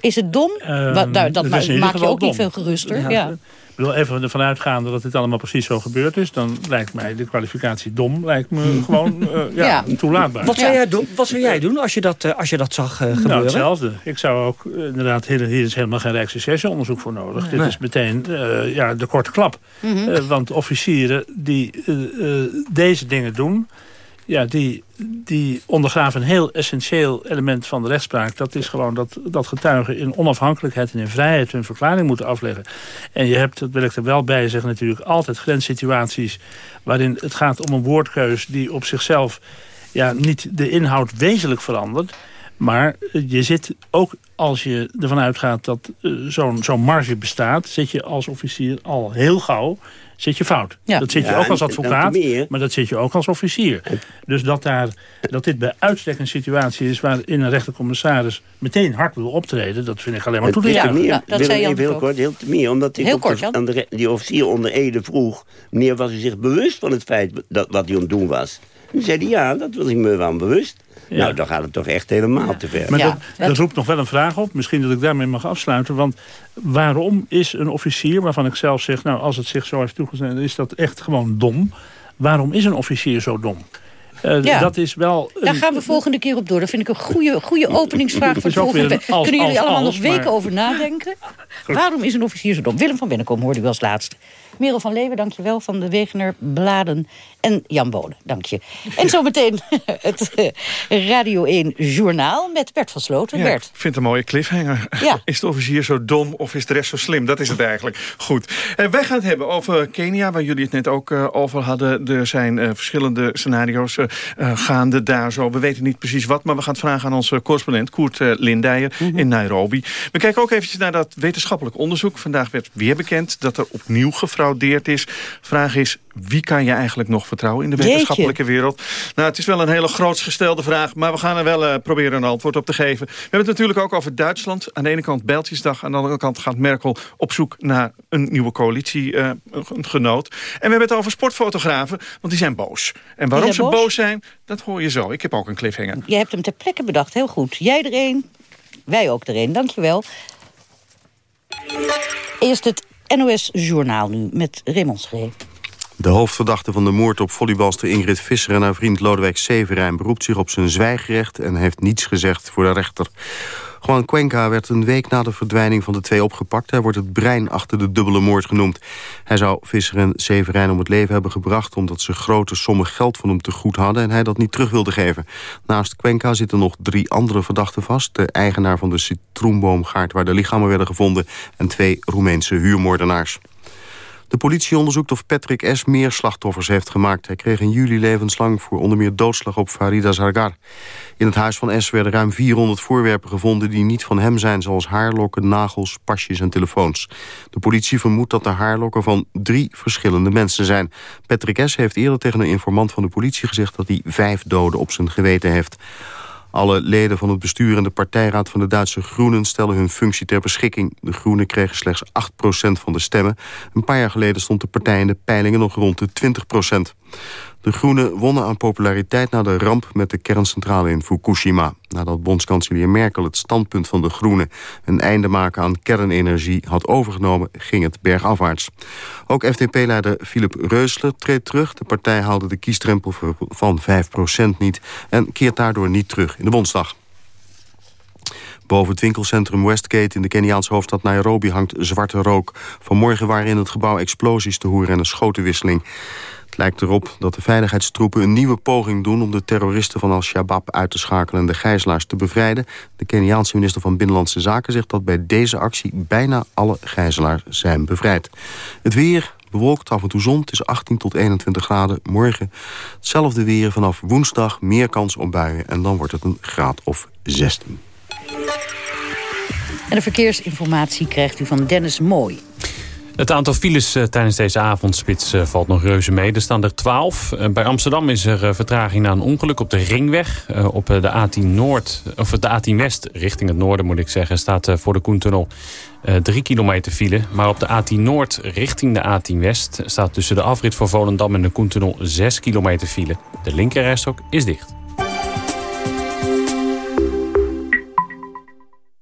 Is het dom?
Ehm,
Wat, nou, dat
het
ma-
is in ieder
maak je ook niet veel geruster. Ja.
Ja. Ik wil even ervan uitgaande dat dit allemaal precies zo gebeurd is. Dan lijkt mij de kwalificatie dom. Lijkt me gewoon eh, ja,
Ja.
toelaatbaar.
Wat, zou jij doen, wat zou jij doen als je dat, eh, als je dat zag eh, gebeuren?
Nou, hetzelfde. Ik zou ook, inderdaad, hier, hier is helemaal geen Rijksrecherche-onderzoek voor nodig. Dit is meteen eh, ja, de korte klap.
Mhm.
Eh, want officieren die deze dingen doen... Ja, die, die ondergraven een heel essentieel element van de rechtspraak. Dat is gewoon dat, dat getuigen in onafhankelijkheid en in vrijheid hun verklaring moeten afleggen. En je hebt, dat wil ik er wel bij zeggen natuurlijk, altijd grenssituaties waarin het gaat om een woordkeus die op zichzelf ja, niet de inhoud wezenlijk verandert. Maar je zit ook als je ervan uitgaat dat zo'n zo'n marge bestaat... zit je als officier al heel gauw zit je fout. Ja. Dat zit je ook als advocaat, maar dat zit je ook als officier. Dus dat, daar, dat dit bij uitstek een situatie is... waarin een rechtercommissaris meteen hard wil optreden... dat vind ik alleen maar toe te
ja, dat zei je heel kort, heel te meer. Omdat ik heel kort, aan de, die officier onder Ede vroeg... meneer, was u zich bewust van het feit dat, wat hij aan het doen was? Toen zei hij, ja, dat was ik me wel bewust. Nou, dan gaat het toch echt helemaal te ver.
Maar dat, dat, roept nog wel een vraag op. Misschien dat ik daarmee mag afsluiten. Want waarom is een officier, waarvan ik zelf zeg... nou, als het zich zo heeft toegezien, is dat echt gewoon dom. Waarom is een officier zo dom? Uh, ja. dat is wel
Daar gaan we volgende keer op door. Dat vind ik een goede, goede openingsvraag voor volgende Kunnen jullie allemaal nog weken over nadenken? Waarom is een officier zo dom? Willem van Binnenkom hoorde u als laatste. Merel van Leeuwen, dankjewel, van de Wegener Bladen. En Jan Bonen, dank je. En zometeen het eh, Radio 1 Journaal met Bert van Sloten.
Ja,
Bert.
Ik vind het een mooie cliffhanger. Ja. Is de officier zo dom of is de rest zo slim? Dat is het eigenlijk. Goed. Uh, wij gaan het hebben over Kenia, waar jullie het net ook uh, over hadden. Er zijn verschillende scenario's gaande daar zo. We weten niet precies wat, maar we gaan het vragen aan onze correspondent Koert Lindijer mm -hmm. in Nairobi. We kijken ook eventjes naar dat wetenschappelijk onderzoek. Vandaag werd weer bekend dat er opnieuw gefraudeerd is. Vraag is, wie kan je eigenlijk nog vertrouwen in de wetenschappelijke wereld? Nou, het is wel een hele grootsgestelde vraag, maar we gaan er wel uh, proberen een antwoord op te geven. We hebben het natuurlijk ook over Duitsland. Aan de ene kant Bijltjesdag, aan de andere kant gaat Merkel op zoek naar een nieuwe coalitiegenoot. Uh, en we hebben het over sportfotografen, want die zijn boos. En waarom ze boos? boos zijn, dat hoor je zo. Ik heb ook een cliffhanger.
Je hebt hem ter plekke bedacht, heel goed. Jij er een, wij ook er een. Dankjewel. Eerst het NOS Journaal nu met Raymond Schree.
De hoofdverdachte van de moord op volleybalster Ingrid Visser... en haar vriend Lodewijk Severijn beroept zich op zijn zwijgrecht... en heeft niets gezegd voor de rechter. Juan Cuenca werd een week na de verdwijning van de twee opgepakt. Hij wordt het brein achter de dubbele moord genoemd. Hij zou Visser en Severijn om het leven hebben gebracht... omdat ze grote sommen geld van hem te goed hadden... en hij dat niet terug wilde geven. Naast Cuenca zitten nog drie andere verdachten vast. De eigenaar van de citroenboomgaard waar de lichamen werden gevonden... en twee Roemeense huurmoordenaars. De politie onderzoekt of Patrick S. meer slachtoffers heeft gemaakt. Hij kreeg in juli levenslang voor onder meer doodslag op Farida Zargar. In het huis van S. werden ruim 400 voorwerpen gevonden... die niet van hem zijn, zoals haarlokken, nagels, pasjes en telefoons. De politie vermoedt dat de haarlokken van drie verschillende mensen zijn. Patrick S. heeft eerder tegen een informant van de politie gezegd... dat hij vijf doden op zijn geweten heeft. Alle leden van het bestuur en de partijraad van de Duitse Groenen... stellen hun functie ter beschikking. De Groenen kregen slechts 8% van de stemmen. Een paar jaar geleden stond de partij in de peilingen nog rond de 20 de Groenen wonnen aan populariteit na de ramp met de kerncentrale in Fukushima. Nadat bondskanselier Merkel het standpunt van de Groenen... een einde maken aan kernenergie had overgenomen, ging het bergafwaarts. Ook FDP-leider Philip Reusler treedt terug. De partij haalde de kiesdrempel van 5% niet... en keert daardoor niet terug in de Bondsdag. Boven het winkelcentrum Westgate in de Keniaanse hoofdstad Nairobi hangt zwarte rook. Vanmorgen waren in het gebouw explosies te horen en een schotenwisseling. Het lijkt erop dat de veiligheidstroepen een nieuwe poging doen... om de terroristen van Al-Shabaab uit te schakelen en de gijzelaars te bevrijden. De Keniaanse minister van Binnenlandse Zaken zegt dat bij deze actie... bijna alle gijzelaars zijn bevrijd. Het weer bewolkt, af en toe zon. Het is 18 tot 21 graden. Morgen hetzelfde weer vanaf woensdag. Meer kans op buien en dan wordt het een graad of 16.
En de verkeersinformatie krijgt u van Dennis Mooi.
Het aantal files uh, tijdens deze avondspits uh, valt nog reuze mee. Er staan er 12. Uh, bij Amsterdam is er vertraging na een ongeluk op de Ringweg. op de A10 Noord, of de A10 West, richting het noorden moet ik zeggen... staat voor de Koentunnel 3 kilometer file. Maar op de A10 Noord richting de A10 West... staat tussen de afrit van Volendam en de Koentunnel 6 kilometer file. De linkerrijstok is dicht.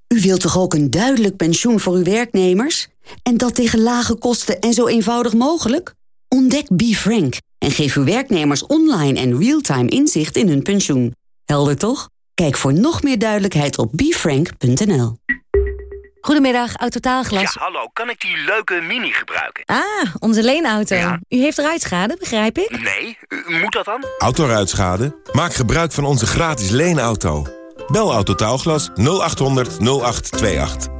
U wilt toch ook een duidelijk pensioen voor uw werknemers? En dat tegen lage kosten en zo eenvoudig mogelijk? Ontdek BeFrank en geef uw werknemers online en real-time inzicht in hun pensioen. Helder toch? Kijk voor nog meer duidelijkheid op befrank.nl.
Goedemiddag, Autotaalglas.
Ja, hallo. Kan ik die leuke Mini gebruiken?
Ah, onze leenauto. U heeft ruitschade, begrijp ik?
Nee, moet dat dan?
Autoruitschade? Maak gebruik van onze gratis leenauto. Bel Autotaalglas 0800 0828.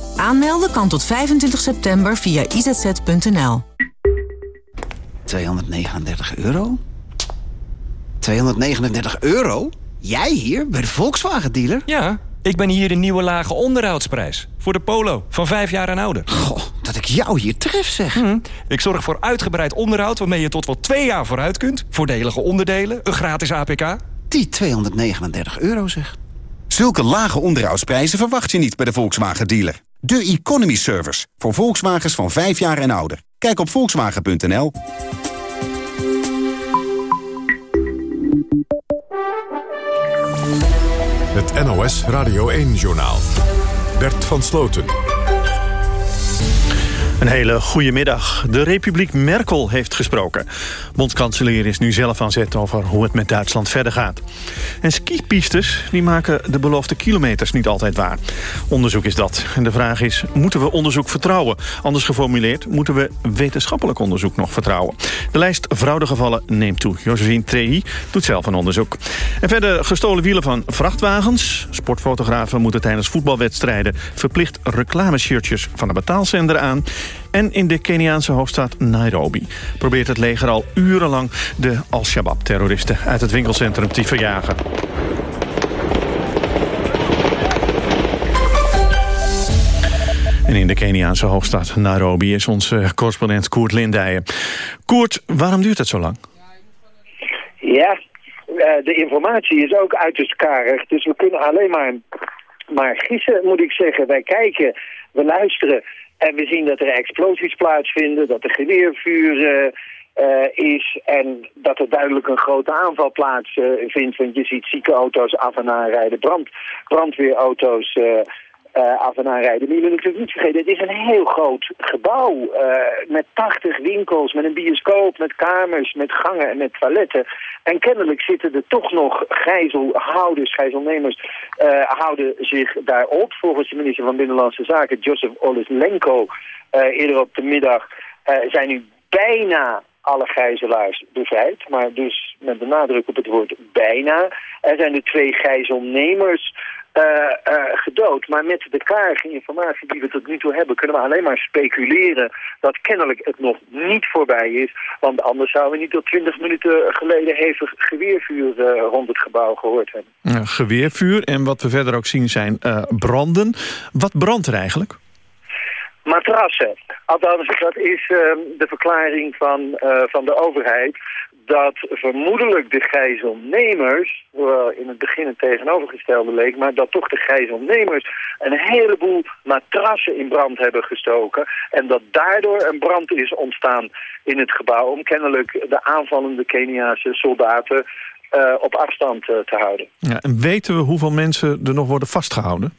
Aanmelden kan tot 25 september via izz.nl.
239 euro? 239 euro? Jij hier, bij de Volkswagen-dealer?
Ja, ik ben hier de nieuwe lage onderhoudsprijs. Voor de Polo, van vijf jaar en ouder.
Goh, dat ik jou hier tref, zeg.
Hm. Ik zorg voor uitgebreid onderhoud waarmee je tot wel twee jaar vooruit kunt. Voordelige onderdelen, een gratis APK.
Die 239 euro, zeg.
Zulke lage onderhoudsprijzen verwacht je niet bij de Volkswagen-dealer. De Economy Service, voor Volkswagens van 5 jaar en ouder. Kijk op volkswagen.nl.
Het NOS Radio 1-journaal. Bert van Sloten.
Een hele goede middag. De Republiek Merkel heeft gesproken. Bondskanselier is nu zelf aan zet over hoe het met Duitsland verder gaat. En skipistes die maken de beloofde kilometers niet altijd waar. Onderzoek is dat. En de vraag is, moeten we onderzoek vertrouwen? Anders geformuleerd, moeten we wetenschappelijk onderzoek nog vertrouwen? De lijst fraudegevallen neemt toe. Josephine Trehi doet zelf een onderzoek. En verder gestolen wielen van vrachtwagens. Sportfotografen moeten tijdens voetbalwedstrijden... verplicht reclameshirtjes van de betaalzender aan... En in de Keniaanse hoofdstad Nairobi probeert het leger al urenlang de Al-Shabaab-terroristen uit het winkelcentrum te verjagen. En in de Keniaanse hoofdstad Nairobi is onze correspondent Koert Lindijen. Koert, waarom duurt het zo lang?
Ja, eh, de informatie is ook uiterst karig. Dus we kunnen alleen maar, maar gissen, moet ik zeggen. Wij kijken, we luisteren en we zien dat er explosies plaatsvinden, dat er geweervuur uh, is en dat er duidelijk een grote aanval plaatsvindt. want je ziet zieke auto's af en aan rijden, brand, brandweerauto's uh, af en aan rijden. Maar je natuurlijk niet vergeten, het is een heel groot gebouw uh, met 80 winkels, met een bioscoop, met kamers, met gangen en met toiletten. En kennelijk zitten er toch nog gijzelhouders, gijzelnemers, uh, houden zich daarop. Volgens de minister van Binnenlandse Zaken, Joseph Oleslenko, eerder op de middag, zijn nu bijna alle gijzelaars bevrijd. Maar dus met de nadruk op het woord bijna. Er zijn er twee gijzelnemers gedood. Maar met de karige informatie die we tot nu toe hebben... kunnen we alleen maar speculeren dat kennelijk het nog niet voorbij is. Want anders zouden we niet tot twintig minuten geleden... hevig geweervuur uh, rond het gebouw gehoord hebben.
Geweervuur en wat we verder ook zien zijn branden. Wat brandt er eigenlijk?
Matrassen. Althans, dat is uh, de verklaring van, uh, van de overheid dat vermoedelijk de gijzelnemers, hoewel in het begin het tegenovergestelde leek, maar dat toch de gijzelnemers een heleboel matrassen in brand hebben gestoken. En dat daardoor een brand is ontstaan in het gebouw om kennelijk de aanvallende Keniaanse soldaten uh, op afstand uh, te houden.
Ja, en weten we hoeveel mensen er nog worden vastgehouden?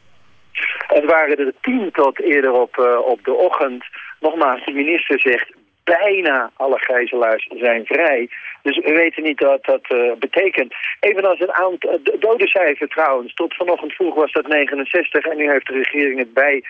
Het waren er tien tot eerder op, uh, op de ochtend. Nogmaals, de minister zegt bijna alle gijzelaars zijn vrij. Dus we weten niet wat dat uh, betekent. Evenals het aantal dodencijfer trouwens. Tot vanochtend vroeg was dat 69 en nu heeft de regering het bij...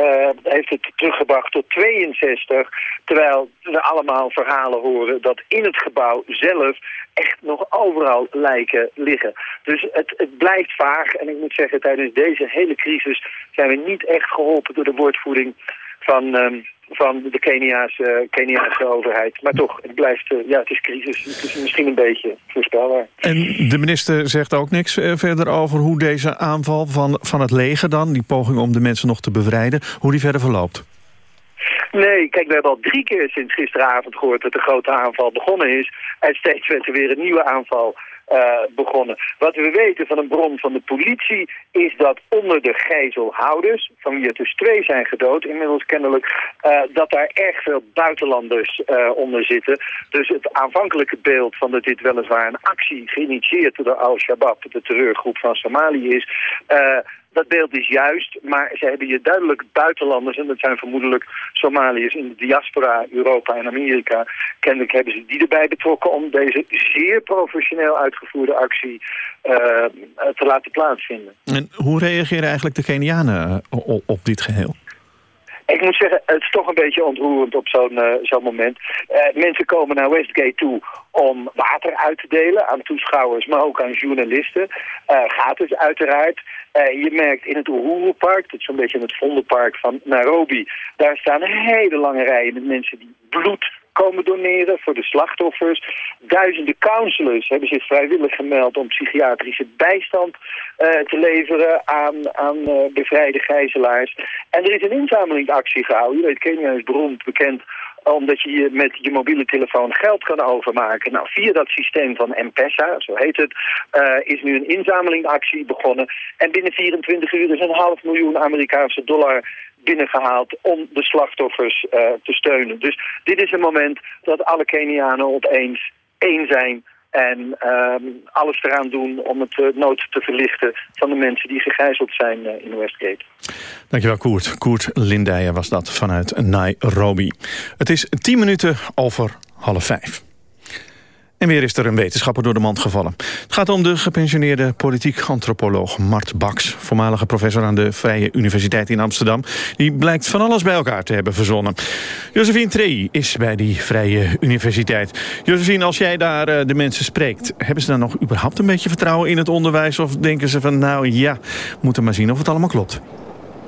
Uh, heeft het teruggebracht tot 62. Terwijl we allemaal verhalen horen dat in het gebouw zelf echt nog overal lijken liggen. Dus het, het blijft vaag. En ik moet zeggen, tijdens deze hele crisis zijn we niet echt geholpen door de woordvoering van... Um, van de Keniaanse, Keniaanse overheid. Maar toch, het blijft, ja, het is crisis. Het is misschien een beetje voorspelbaar.
En de minister zegt ook niks verder over hoe deze aanval van, van het leger dan... die poging om de mensen nog te bevrijden, hoe die verder verloopt?
Nee, kijk, we hebben al drie keer sinds gisteravond gehoord dat de grote aanval begonnen is. En steeds werd er weer een nieuwe aanval begonnen. Wat we weten van een bron van de politie is dat onder de gijzelhouders, van wie er dus twee zijn gedood inmiddels kennelijk, dat daar erg veel buitenlanders onder zitten. Dus het aanvankelijke beeld van dat dit weliswaar een actie geïnitieerd door Al-Shabaab, de terreurgroep van Somalië is, dat beeld is juist, maar ze hebben hier duidelijk buitenlanders... en dat zijn vermoedelijk Somaliërs in de diaspora, Europa en Amerika. Kennelijk hebben ze die erbij betrokken om deze zeer professioneel uitgevoerde actie uh, te laten plaatsvinden.
En hoe reageren eigenlijk de Kenianen eh, op dit geheel?
Ik moet zeggen, het is toch een beetje ontroerend op zo'n uh, zo'n moment. Uh, mensen komen naar Westgate toe om water uit te delen aan toeschouwers, maar ook aan journalisten. Uh, gratis uiteraard. je merkt in het Uhuru Park, dat is zo'n beetje het Vondelpark van Nairobi, daar staan hele lange rijen met mensen die bloed komen doneren voor de slachtoffers. Duizenden counselors hebben zich vrijwillig gemeld om psychiatrische bijstand uh, te leveren aan, aan uh, bevrijde gijzelaars. En er is een inzamelingsactie gehouden. Je weet, Kenia is beroemd bekend omdat je hier met je mobiele telefoon geld kan overmaken. Nou, via dat systeem van M-Pesa, zo heet het, uh, is nu een inzamelingactie begonnen. En binnen 24 uur is een half miljoen Amerikaanse dollar binnengehaald om de slachtoffers uh, te steunen. Dus dit is een moment dat alle Kenianen opeens één zijn en um, alles eraan doen om het uh, nood te verlichten van de mensen die gegijzeld zijn uh, in Westgate.
Dankjewel Koert. Koert Lindijen was dat vanuit Nairobi. Het is tien minuten over half vijf. En weer is er een wetenschapper door de mand gevallen. Het gaat om de gepensioneerde politiek antropoloog Mart Baks... voormalige professor aan de Vrije Universiteit in Amsterdam. Die blijkt van alles bij elkaar te hebben verzonnen. Josephine Trey is bij die Vrije Universiteit. Josephine, als jij daar uh, de mensen spreekt... hebben ze dan nog überhaupt een beetje vertrouwen in het onderwijs... of denken ze van, nou ja, moeten maar zien of het allemaal klopt?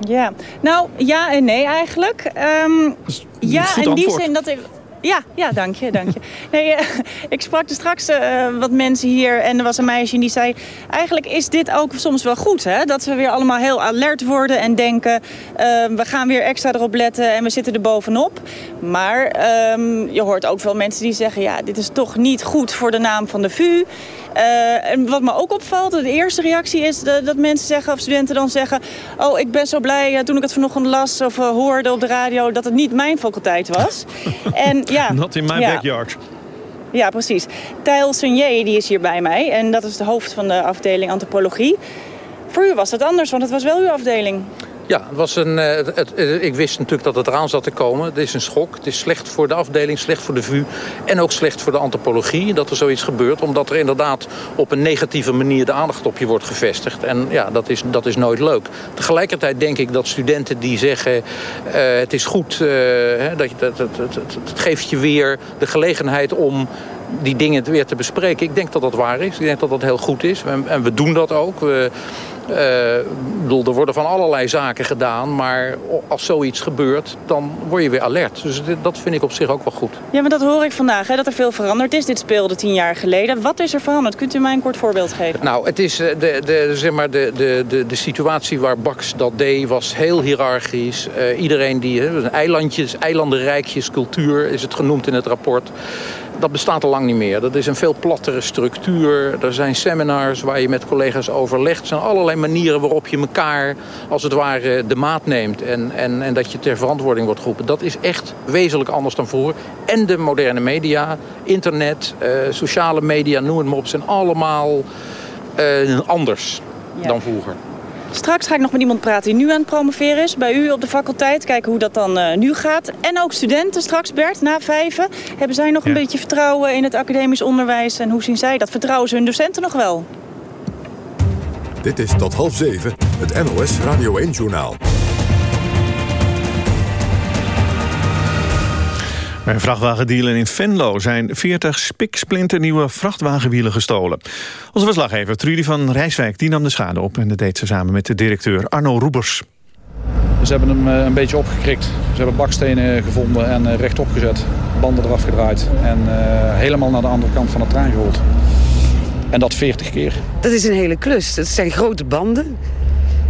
Ja, nou ja en nee eigenlijk. Um, ja, in die zin dat ik ja, ja, dank je, dank je. Nee, uh, ik sprak straks uh, wat mensen hier en er was een meisje die zei... eigenlijk is dit ook soms wel goed, hè? Dat we weer allemaal heel alert worden en denken... Uh, we gaan weer extra erop letten en we zitten er bovenop. Maar um, je hoort ook veel mensen die zeggen... ja, dit is toch niet goed voor de naam van de VU... Uh, en wat me ook opvalt, de eerste reactie is dat mensen zeggen, of studenten dan zeggen... oh, ik ben zo blij uh, toen ik het vanochtend las of uh, hoorde op de radio... dat het niet mijn faculteit was. en, ja,
Not in my ja. backyard.
Ja, precies. Tijl Sunje, die is hier bij mij. En dat is de hoofd van de afdeling antropologie. Voor u was het anders, want het was wel uw afdeling.
Ja, het was een, het, het, ik wist natuurlijk dat het eraan zat te komen. Het is een schok. Het is slecht voor de afdeling, slecht voor de VU... en ook slecht voor de antropologie dat er zoiets gebeurt. Omdat er inderdaad op een negatieve manier de aandacht op je wordt gevestigd. En ja, dat is, dat is nooit leuk. Tegelijkertijd denk ik dat studenten die zeggen... Uh, het is goed, uh, dat, dat, geeft je weer de gelegenheid om die dingen weer te bespreken. Ik denk dat dat waar is. Ik denk dat dat heel goed is. En, en we doen dat ook. We, bedoel, er worden van allerlei zaken gedaan, maar als zoiets gebeurt, dan word je weer alert. Dus dat vind ik op zich ook wel goed.
Ja, maar dat hoor ik vandaag, hè, dat er veel veranderd is. Dit speelde tien jaar geleden. Wat is er veranderd? Kunt u mij een kort voorbeeld geven?
Nou, het is de, de, zeg maar de, de, de, de situatie waar Bax dat deed, was heel hiërarchisch. Uh, iedereen die, een eilandjes, eilandenrijkjes, cultuur is het genoemd in het rapport dat bestaat al lang niet meer. Dat is een veel plattere structuur. Er zijn seminars waar je met collega's overlegt. Er zijn allerlei manieren waarop je elkaar als het ware de maat neemt. En, en, en dat je ter verantwoording wordt geroepen. Dat is echt wezenlijk anders dan vroeger. En de moderne media, internet, uh, sociale media, noem het maar op... zijn allemaal uh, anders ja. dan vroeger.
Straks ga ik nog met iemand praten die nu aan het promoveren is. Bij u op de faculteit. Kijken hoe dat dan uh, nu gaat. En ook studenten straks, Bert, na vijven. Hebben zij nog ja. een beetje vertrouwen in het academisch onderwijs? En hoe zien zij dat? Vertrouwen ze hun docenten nog wel?
Dit is tot half zeven het NOS Radio 1-journaal.
Bij een vrachtwagendealer in Venlo zijn 40 spiksplinternieuwe vrachtwagenwielen gestolen. Onze verslaggever Trudy van Rijswijk die nam de schade op... en dat deed ze samen met de directeur Arno Roebers.
Ze hebben hem een beetje opgekrikt. Ze hebben bakstenen gevonden en rechtop gezet. Banden eraf gedraaid en uh, helemaal naar de andere kant van de trein gerold. En dat 40 keer.
Dat is een hele klus. Dat zijn grote banden.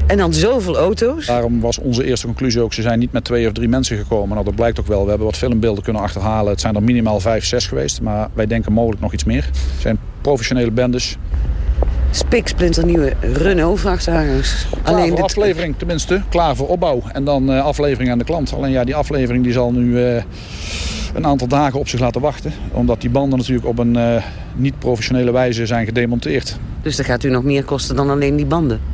En dan zoveel auto's.
Daarom was onze eerste conclusie ook... ze zijn niet met twee of drie mensen gekomen. Nou, dat blijkt ook wel. We hebben wat filmbeelden kunnen achterhalen. Het zijn er minimaal vijf, zes geweest. Maar wij denken mogelijk nog iets meer. Er zijn professionele bendes.
Spiksplinternieuwe Renault-vrachtwagens.
Alleen de aflevering, tenminste. Klaar voor opbouw. En dan uh, aflevering aan de klant. Alleen ja, die aflevering die zal nu uh, een aantal dagen op zich laten wachten. Omdat die banden natuurlijk op een uh, niet-professionele wijze zijn gedemonteerd.
Dus dat gaat u nog meer kosten dan alleen die banden?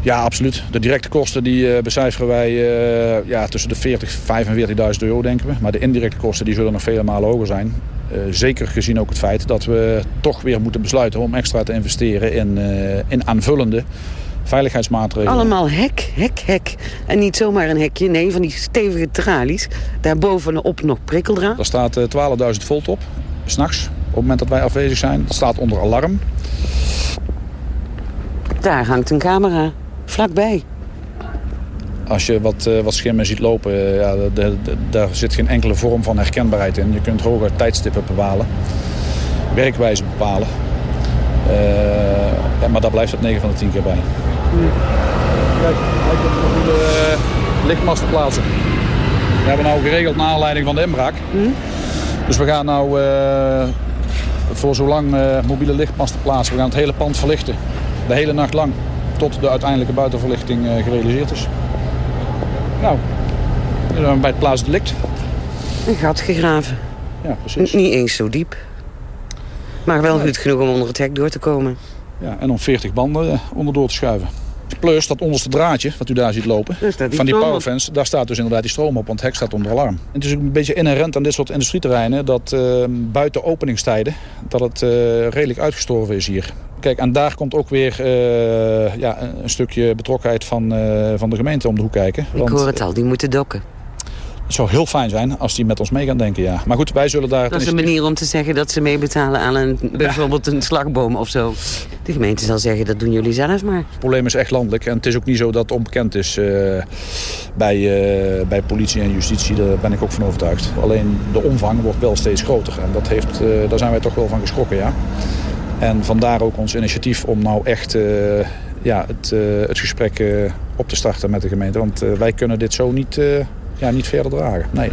Ja, absoluut. De directe kosten die uh, becijferen wij uh, ja, tussen de 40 en 45.000 euro, denken we. Maar de indirecte kosten die zullen nog vele malen hoger zijn. Uh, zeker gezien ook het feit dat we toch weer moeten besluiten om extra te investeren in, in aanvullende veiligheidsmaatregelen.
Allemaal hek, hek, hek. En niet zomaar een hekje, nee, van die stevige tralies. Daarbovenop nog prikkeldraad.
Daar staat 12.000 volt op, s'nachts, op het moment dat wij afwezig zijn. Dat staat onder alarm.
Daar hangt een camera, vlakbij.
Als je wat, uh, wat schimmen ziet lopen, uh, ja, de, de, daar zit geen enkele vorm van herkenbaarheid in. Je kunt hoger tijdstippen bepalen, werkwijze bepalen. Uh, ja, maar daar blijft het 9 van de 10 keer bij. Hmm. Kijk, ik heb nog de lichtmasten plaatsen. We hebben nou geregeld naar aanleiding van de inbraak.
Hmm.
Dus we gaan nou voor zolang mobiele lichtmasten plaatsen. We gaan het hele pand verlichten de hele nacht lang. Tot de uiteindelijke buitenverlichting uh, gerealiseerd is. Nou, dan zijn we bij het plaatsdelict.
Een gat gegraven.
Ja, precies.
N niet eens zo diep. Maar wel goed genoeg om onder het hek door te komen.
Ja, en om 40 banden uh, onderdoor te schuiven. Plus dat onderste draadje, wat u daar ziet lopen,
die
van die powerfence, daar staat dus inderdaad die stroom op, want het hek staat onder alarm. En het is ook een beetje inherent aan dit soort industrieterreinen dat uh, buiten openingstijden, dat het uh, redelijk uitgestorven is hier. Kijk, en daar komt ook weer uh, ja, een stukje betrokkenheid van, van de gemeente om de hoek kijken.
Ik hoor het al, die moeten dokken.
Het zou heel fijn zijn als die met ons mee gaan denken, ja. Maar goed, wij zullen daar...
Dat is een manier om te zeggen dat ze meebetalen aan een, bijvoorbeeld een slagboom of zo. De gemeente zal zeggen, dat doen jullie zelf maar.
Het probleem is echt landelijk. En het is ook niet zo dat het onbekend is uh, bij, uh, bij politie en justitie. Daar ben ik ook van overtuigd. Alleen de omvang wordt wel steeds groter. En dat heeft, uh, daar zijn wij toch wel van geschrokken, ja. En vandaar ook ons initiatief om nou echt ja, het, het gesprek op te starten met de gemeente. Want wij kunnen dit zo niet ja, niet verder dragen. Nee.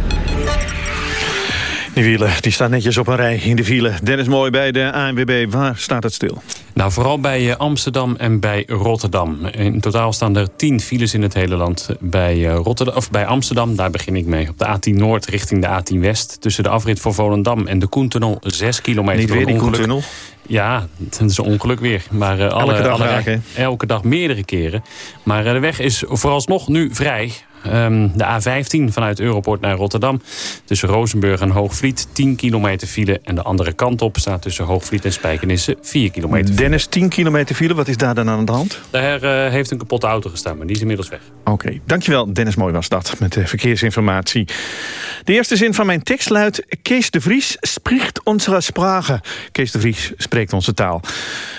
Die wielen die staan netjes op een rij in de file. Dennis Mooi bij de ANWB. Waar staat het stil?
Nou, vooral bij uh, Amsterdam en bij Rotterdam. In totaal staan er tien files in het hele land. Bij, uh, Rotterdam, of bij Amsterdam, daar begin ik mee. Op de A10 Noord richting de A10 West. Tussen de afrit voor Volendam en de Koentunnel 6 kilometer.
Niet weer die Koentunnel?
Ja, het is een ongeluk weer. Maar, uh,
elke,
alle,
dag
alle,
raken.
elke dag meerdere keren. Maar de weg is vooralsnog nu vrij. Um, de A15 vanuit Europort naar Rotterdam. Tussen Rozenburg en Hoogvliet 10 kilometer file. En de andere kant op staat tussen Hoogvliet en Spijkenisse 4 kilometer file.
Dennis, 10 kilometer file. Wat is daar dan aan de hand?
Daar uh, heeft een kapotte auto gestaan, maar die is inmiddels weg.
Oké, okay. dankjewel. Dennis Mooi was dat met de verkeersinformatie. De eerste zin van mijn tekst luidt... Kees de Vries spreekt onze sprache. Kees de Vries spreekt onze taal.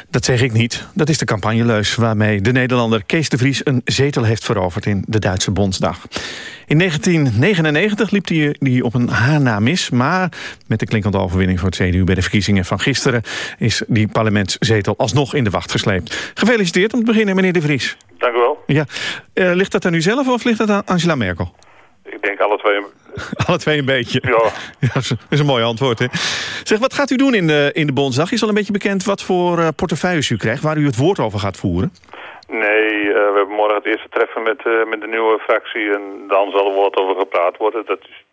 Dat zeg ik niet. Dat is de campagneleus waarmee de Nederlander Kees de Vries... een zetel heeft veroverd in de Duitse Bondsdag. In 1999 liep hij die op een haarna mis... maar met de klinkende overwinning voor het CDU bij de verkiezingen van gisteren... is die parlementszetel alsnog in de wacht gesleept. Gefeliciteerd om te beginnen, meneer De Vries.
Dank u wel.
Ja. Uh, ligt dat aan u zelf of ligt dat aan Angela Merkel?
Ik denk alle twee.
alle twee een beetje?
Ja.
ja dat is een mooi antwoord, hè? Zeg, wat gaat u doen in de, in de Bondsdag? Is al een beetje bekend wat voor uh, portefeuilles u krijgt... waar u het woord over gaat voeren?
Nee, uh, eerste treffen met, uh, met de nieuwe fractie en dan zal er wat over gepraat worden. Dat is...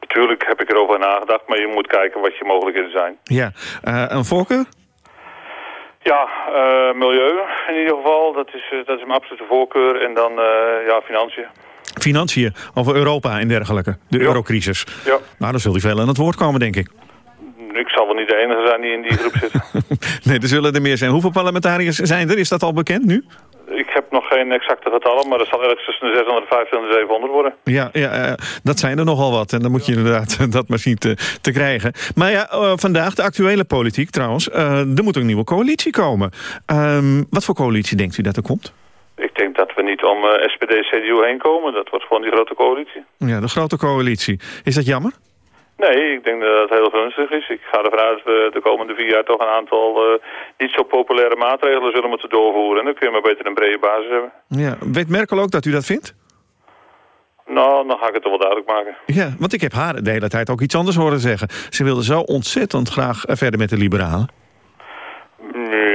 Natuurlijk heb ik erover nagedacht, maar je moet kijken wat je mogelijkheden zijn.
Ja, een voorkeur?
Ja, milieu in ieder geval, dat is, dat is mijn absolute voorkeur. En dan ja, financiën.
Financiën, over Europa en dergelijke, de
ja.
eurocrisis.
Ja.
Nou, dan zult u veel aan het woord komen, denk ik.
Ik zal wel niet de enige zijn die in die groep zit.
nee, er zullen er meer zijn. Hoeveel parlementariërs zijn er? Is dat al bekend nu?
Ik heb nog geen exacte getallen, maar dat zal ergens tussen de 650 en de 700 worden.
Ja, ja uh, dat zijn er nogal wat. En dan moet je inderdaad dat maar zien te, te krijgen. Maar ja, uh, vandaag de actuele politiek trouwens. Uh, er moet een nieuwe coalitie komen. Ehm, wat voor coalitie denkt u dat er komt?
Ik denk dat we niet om SPD-CDU heen komen. Dat wordt gewoon die grote coalitie.
Ja, de grote coalitie. Is dat jammer?
Nee, ik denk dat het heel gunstig is. Ik ga ervan uit dat we de komende vier jaar toch een aantal eh, niet zo populaire maatregelen zullen moeten doorvoeren. En dan kun je maar beter een brede basis hebben.
Ja. Weet Merkel ook dat u dat vindt?
Nou, dan ga ik het toch wel duidelijk maken.
Ja, want ik heb haar de hele tijd ook iets anders horen zeggen. Ze wilde zo ontzettend graag verder met de liberalen.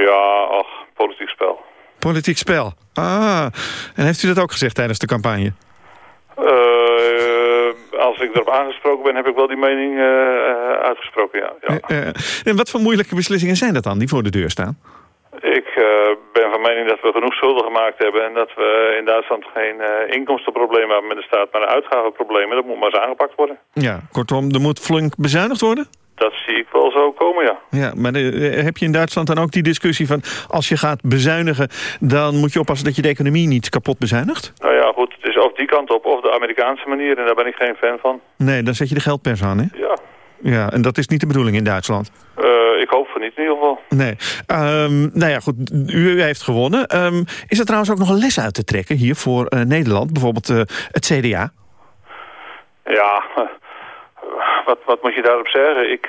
Ja, ach, politiek spel. Politiek spel. Ah, en heeft u dat ook gezegd tijdens de campagne?
Eh, als ik erop aangesproken ben, heb ik wel die mening uh, uitgesproken, ja. ja.
en wat voor moeilijke beslissingen zijn dat dan, die voor de deur staan?
Ik ben van mening dat we genoeg schulden gemaakt hebben... en dat we in Duitsland geen inkomstenproblemen hebben met de staat... maar een uitgavenprobleem. Dat moet maar eens aangepakt worden.
Ja, kortom, er moet flink bezuinigd worden?
Dat zie ik wel zo komen, ja.
Ja, maar heb je in Duitsland dan ook die discussie van... als je gaat bezuinigen, dan moet je oppassen dat je de economie niet kapot bezuinigt?
Nou ja, of die kant op of de Amerikaanse manier... en daar ben ik geen fan van.
Nee, dan zet je de geldpers aan, hè?
Ja.
Ja, en dat is niet de bedoeling in Duitsland?
Uh, ik hoop van niet in ieder geval.
Nee. Um, nou ja, goed, u heeft gewonnen. Um, is er trouwens ook nog een les uit te trekken hier voor uh, Nederland? Bijvoorbeeld uh, het CDA?
Ja, wat, wat moet je daarop zeggen? Ik,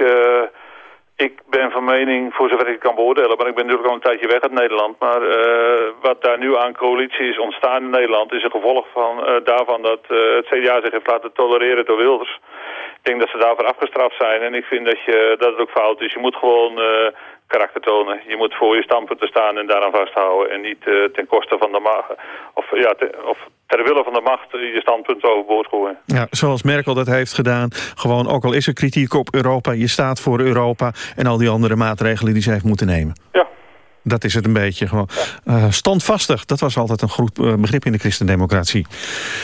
ik ben van mening, voor zover ik het kan beoordelen... maar ik ben natuurlijk al een tijdje weg uit Nederland... maar uh, wat daar nu aan coalitie is ontstaan in Nederland... is een gevolg van, uh, daarvan dat het CDA zich heeft laten tolereren door Wilders. Ik denk dat ze daarvoor afgestraft zijn. En ik vind dat, je, dat het ook fout is. Je moet gewoon karakter tonen. Je moet voor je standpunten staan en daaraan vasthouden. En niet uh, ten koste van de. Of, ja, of ter wille van de macht je standpunten overboord gooien.
Ja, zoals Merkel dat heeft gedaan. Gewoon, ook al is er kritiek op Europa, je staat voor Europa... en al die andere maatregelen die ze heeft moeten nemen.
Ja.
Dat is het een beetje gewoon. Uh, standvastig, dat was altijd een goed uh, begrip in de christendemocratie.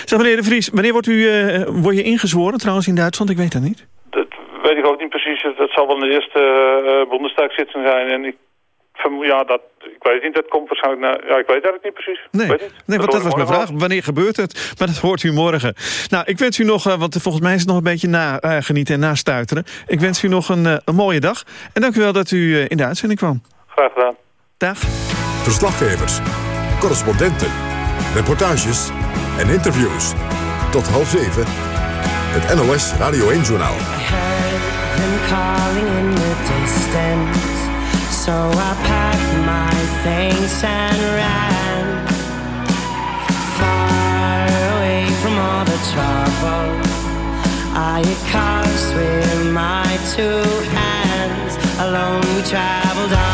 Zeg meneer De Vries, wanneer wordt u, uh, word je ingezworen trouwens in Duitsland? Ik weet dat niet.
Dat weet ik ook niet precies. Dat zal wel de eerste uh, zijn. En ik ja, dat, ik weet niet, dat komt waarschijnlijk naar... Ja, ik weet eigenlijk niet precies.
Nee,
weet
nee want dat, was mijn vraag. Wanneer gebeurt het? Maar dat hoort u morgen. Nou, ik wens u nog, uh, want volgens mij is het nog een beetje na uh, genieten en nastuiteren. Ik wens u nog een, uh, een mooie dag. En dank u wel dat u in de uitzending kwam.
Graag gedaan.
Dag.
Verslaggevers, correspondenten, reportages en interviews. Tot half zeven, het NOS Radio 1-journaal. So I packed my things and ran Far away from all the trouble. I had with my two hands. Alone we traveled on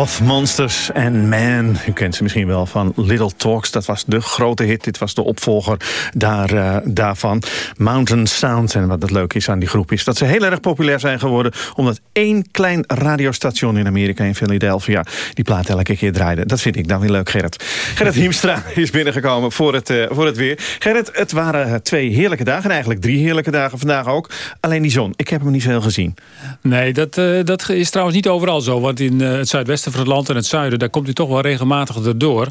Of Monsters and Man. U kent ze misschien wel van Little Talks. Dat was de grote hit. Dit was de opvolger daar, uh, daarvan. Mountain Sound. En wat het leuke is aan die groep is dat ze heel erg populair zijn geworden. Omdat één klein radiostation in Amerika, in Philadelphia... die plaat elke keer draaide. Dat vind ik dan weer leuk, Gerrit. Gerrit Hiemstra is binnengekomen voor het, uh, voor het weer. Gerrit, het waren twee heerlijke dagen. Eigenlijk drie heerlijke dagen vandaag ook. Alleen die zon, ik heb hem niet veel gezien.
Nee, dat, uh, dat is trouwens niet overal zo. Want in het zuidwesten westen van het land en het zuiden... daar komt hij toch wel regelmatig erdoor.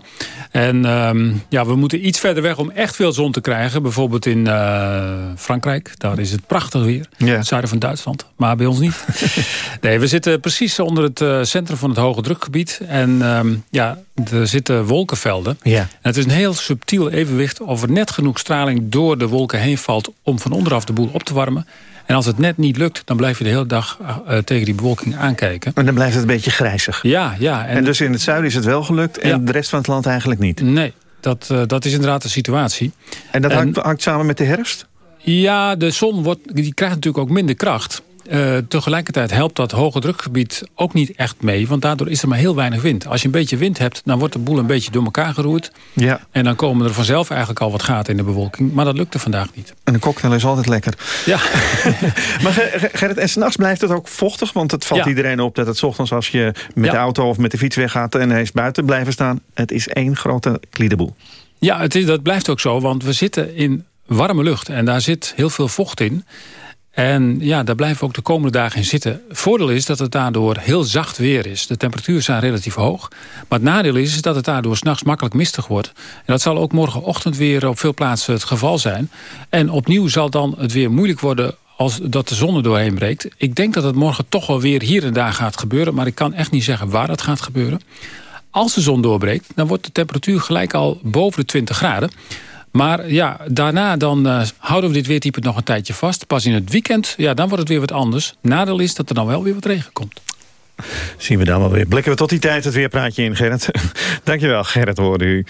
En um, ja, we moeten iets verder weg om echt veel zon te krijgen. Bijvoorbeeld in Frankrijk. Daar is het prachtig weer. Het zuiden van Duitsland. Maar bij ons niet. nee, we zitten precies onder het uh, centrum van het hoge drukgebied. En um, ja, er zitten wolkenvelden.
Ja.
En het is een heel subtiel evenwicht... of er net genoeg straling door de wolken heen valt... om van onderaf de boel op te warmen... En als het net niet lukt, dan blijf je de hele dag uh, tegen die bewolking aankijken.
En dan blijft het een beetje grijzig.
Ja, ja.
En, en dus in het zuiden is het wel gelukt en ja. de rest van het land eigenlijk niet?
Nee, dat, uh, dat is inderdaad de situatie.
En dat en, hangt, hangt samen met de herfst?
Ja, de zon wordt, die krijgt natuurlijk ook minder kracht. Uh, tegelijkertijd helpt dat hoge drukgebied ook niet echt mee. Want daardoor is er maar heel weinig wind. Als je een beetje wind hebt, dan wordt de boel een beetje door elkaar geroerd.
Ja.
En dan komen er vanzelf eigenlijk al wat gaten in de bewolking. Maar dat lukte vandaag niet.
En een cocktail is altijd lekker.
Ja.
maar Gerrit, en s'nachts blijft het ook vochtig? Want het valt ja. iedereen op dat het ochtends als je met ja. de auto of met de fiets weggaat... en hij is buiten blijven staan, het is één grote kliedeboel.
Ja, het is, dat blijft ook zo. Want we zitten in warme lucht. En daar zit heel veel vocht in. En ja, daar blijven we ook de komende dagen in zitten. Voordeel is dat het daardoor heel zacht weer is. De temperaturen zijn relatief hoog. Maar het nadeel is, dat het daardoor s'nachts makkelijk mistig wordt. En dat zal ook morgenochtend weer op veel plaatsen het geval zijn. En opnieuw zal dan het weer moeilijk worden als dat de zon er doorheen breekt. Ik denk dat het morgen toch wel weer hier en daar gaat gebeuren. Maar ik kan echt niet zeggen waar dat gaat gebeuren. Als de zon doorbreekt, dan wordt de temperatuur gelijk al boven de 20 graden. Maar ja, daarna dan uh, houden we dit weertype nog een tijdje vast. Pas in het weekend, ja, dan wordt het weer wat anders. Nadeel is dat er dan wel weer wat regen komt.
Zien we dan wel weer. Blikken we tot die tijd het weerpraatje in, Gerrit. Dankjewel, Gerrit, hoorde u.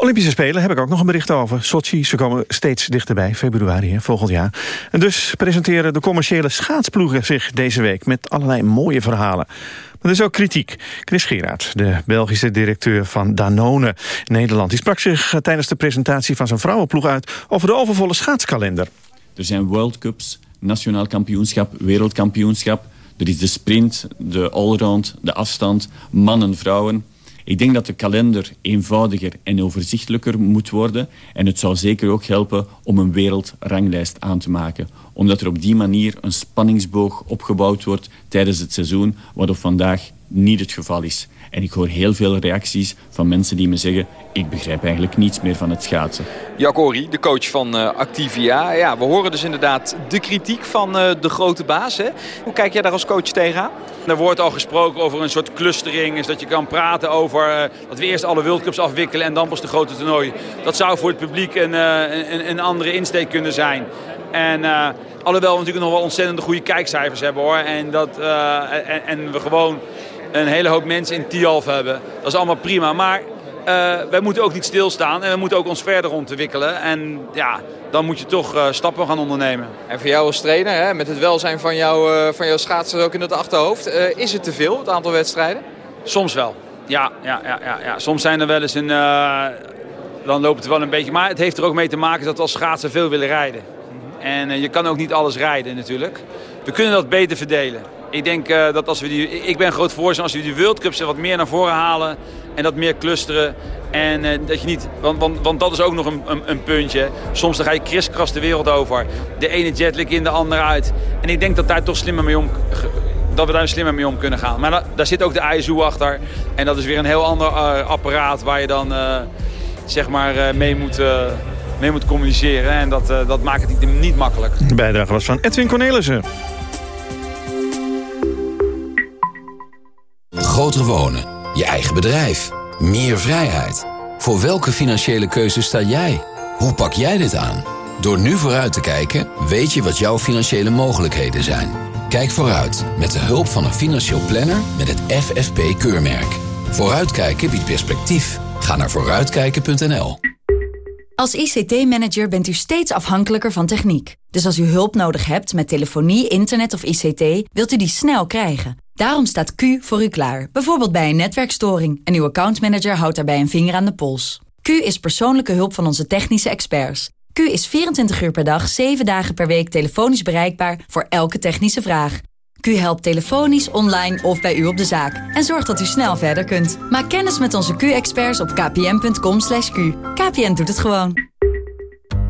Olympische Spelen heb ik ook nog een bericht over. Sochi, ze komen steeds dichterbij, februari volgend jaar. En dus presenteren de commerciële schaatsploegen zich deze week... met allerlei mooie verhalen. Maar er is ook kritiek. Chris Geraert, de Belgische directeur van Danone Nederland... die sprak zich tijdens de presentatie van zijn vrouwenploeg uit... over de overvolle schaatskalender.
Er zijn World Cups, nationaal kampioenschap, wereldkampioenschap... er is de sprint, de allround, de afstand, mannen, vrouwen... Ik denk dat de kalender eenvoudiger en overzichtelijker moet worden. En het zou zeker ook helpen om een wereldranglijst aan te maken. Omdat er op die manier een spanningsboog opgebouwd wordt tijdens het seizoen... wat op vandaag niet het geval is. En ik hoor heel veel reacties van mensen die me zeggen... ik begrijp eigenlijk niets meer van het schaatsen.
Jacori, de coach van uh, Activia. Ja, we horen dus inderdaad de kritiek van uh, de grote baas. Hè? Hoe kijk jij daar als coach tegenaan?
Er wordt al gesproken over een soort clustering. Is dat je kan praten over uh, dat we eerst alle World Cups afwikkelen... en dan pas de grote toernooi. Dat zou voor het publiek een, een, een andere insteek kunnen zijn. En alhoewel we natuurlijk nog wel ontzettend goede kijkcijfers hebben hoor. En, dat, en, en we gewoon een hele hoop mensen in Tialf hebben. Dat is allemaal prima. Maar uh, wij moeten ook niet stilstaan en we moeten ook ons verder ontwikkelen. En ja, dan moet je toch uh, stappen gaan ondernemen.
En voor jou als trainer, hè, met het welzijn van, jou, uh, van jouw schaatsers ook in het achterhoofd... is het te veel, het aantal wedstrijden?
Soms wel. Ja, ja, ja, ja, ja. soms zijn er wel eens een... dan loopt het wel een beetje... Maar het heeft er ook mee te maken dat we als schaatsen veel willen rijden. En je kan ook niet alles rijden natuurlijk. We kunnen dat beter verdelen. Ik denk uh, dat als we die... Ik ben groot voorstander als we die World Cups wat meer naar voren halen. En dat meer clusteren. En uh, dat je niet... Want, want, want dat is ook nog een, een, een puntje. Soms dan ga je kriskras de wereld over. De ene jetlag in, de andere uit. En ik denk dat daar toch slimmer mee om... Dat we daar slimmer mee om kunnen gaan. Maar da, daar zit ook de ISU achter. En dat is weer een heel ander uh, apparaat waar je dan zeg maar mee moet mee moet communiceren. En dat, dat maakt het niet, niet makkelijk.
De bijdrage was van Edwin Cornelissen.
Je eigen bedrijf, meer vrijheid. Voor welke financiële keuze sta jij? Hoe pak jij dit aan? Door nu vooruit te kijken, weet je wat jouw financiële mogelijkheden zijn. Kijk vooruit met de hulp van een financieel planner met het FFP-keurmerk. Vooruitkijken biedt perspectief. Ga naar vooruitkijken.nl.
Als ICT-manager bent u steeds afhankelijker van techniek. Dus als u hulp nodig hebt met telefonie, internet of ICT, wilt u die snel krijgen. Daarom staat Q voor u klaar. Bijvoorbeeld bij een netwerkstoring. En uw accountmanager houdt daarbij een vinger aan de pols. Q is persoonlijke hulp van onze technische experts. Q is 24 uur per dag, 7 dagen per week telefonisch bereikbaar voor elke technische vraag. Q helpt telefonisch, online of bij u op de zaak. En zorgt dat u snel verder kunt. Maak kennis met onze Q-experts op kpn.com. /q. KPN doet het gewoon.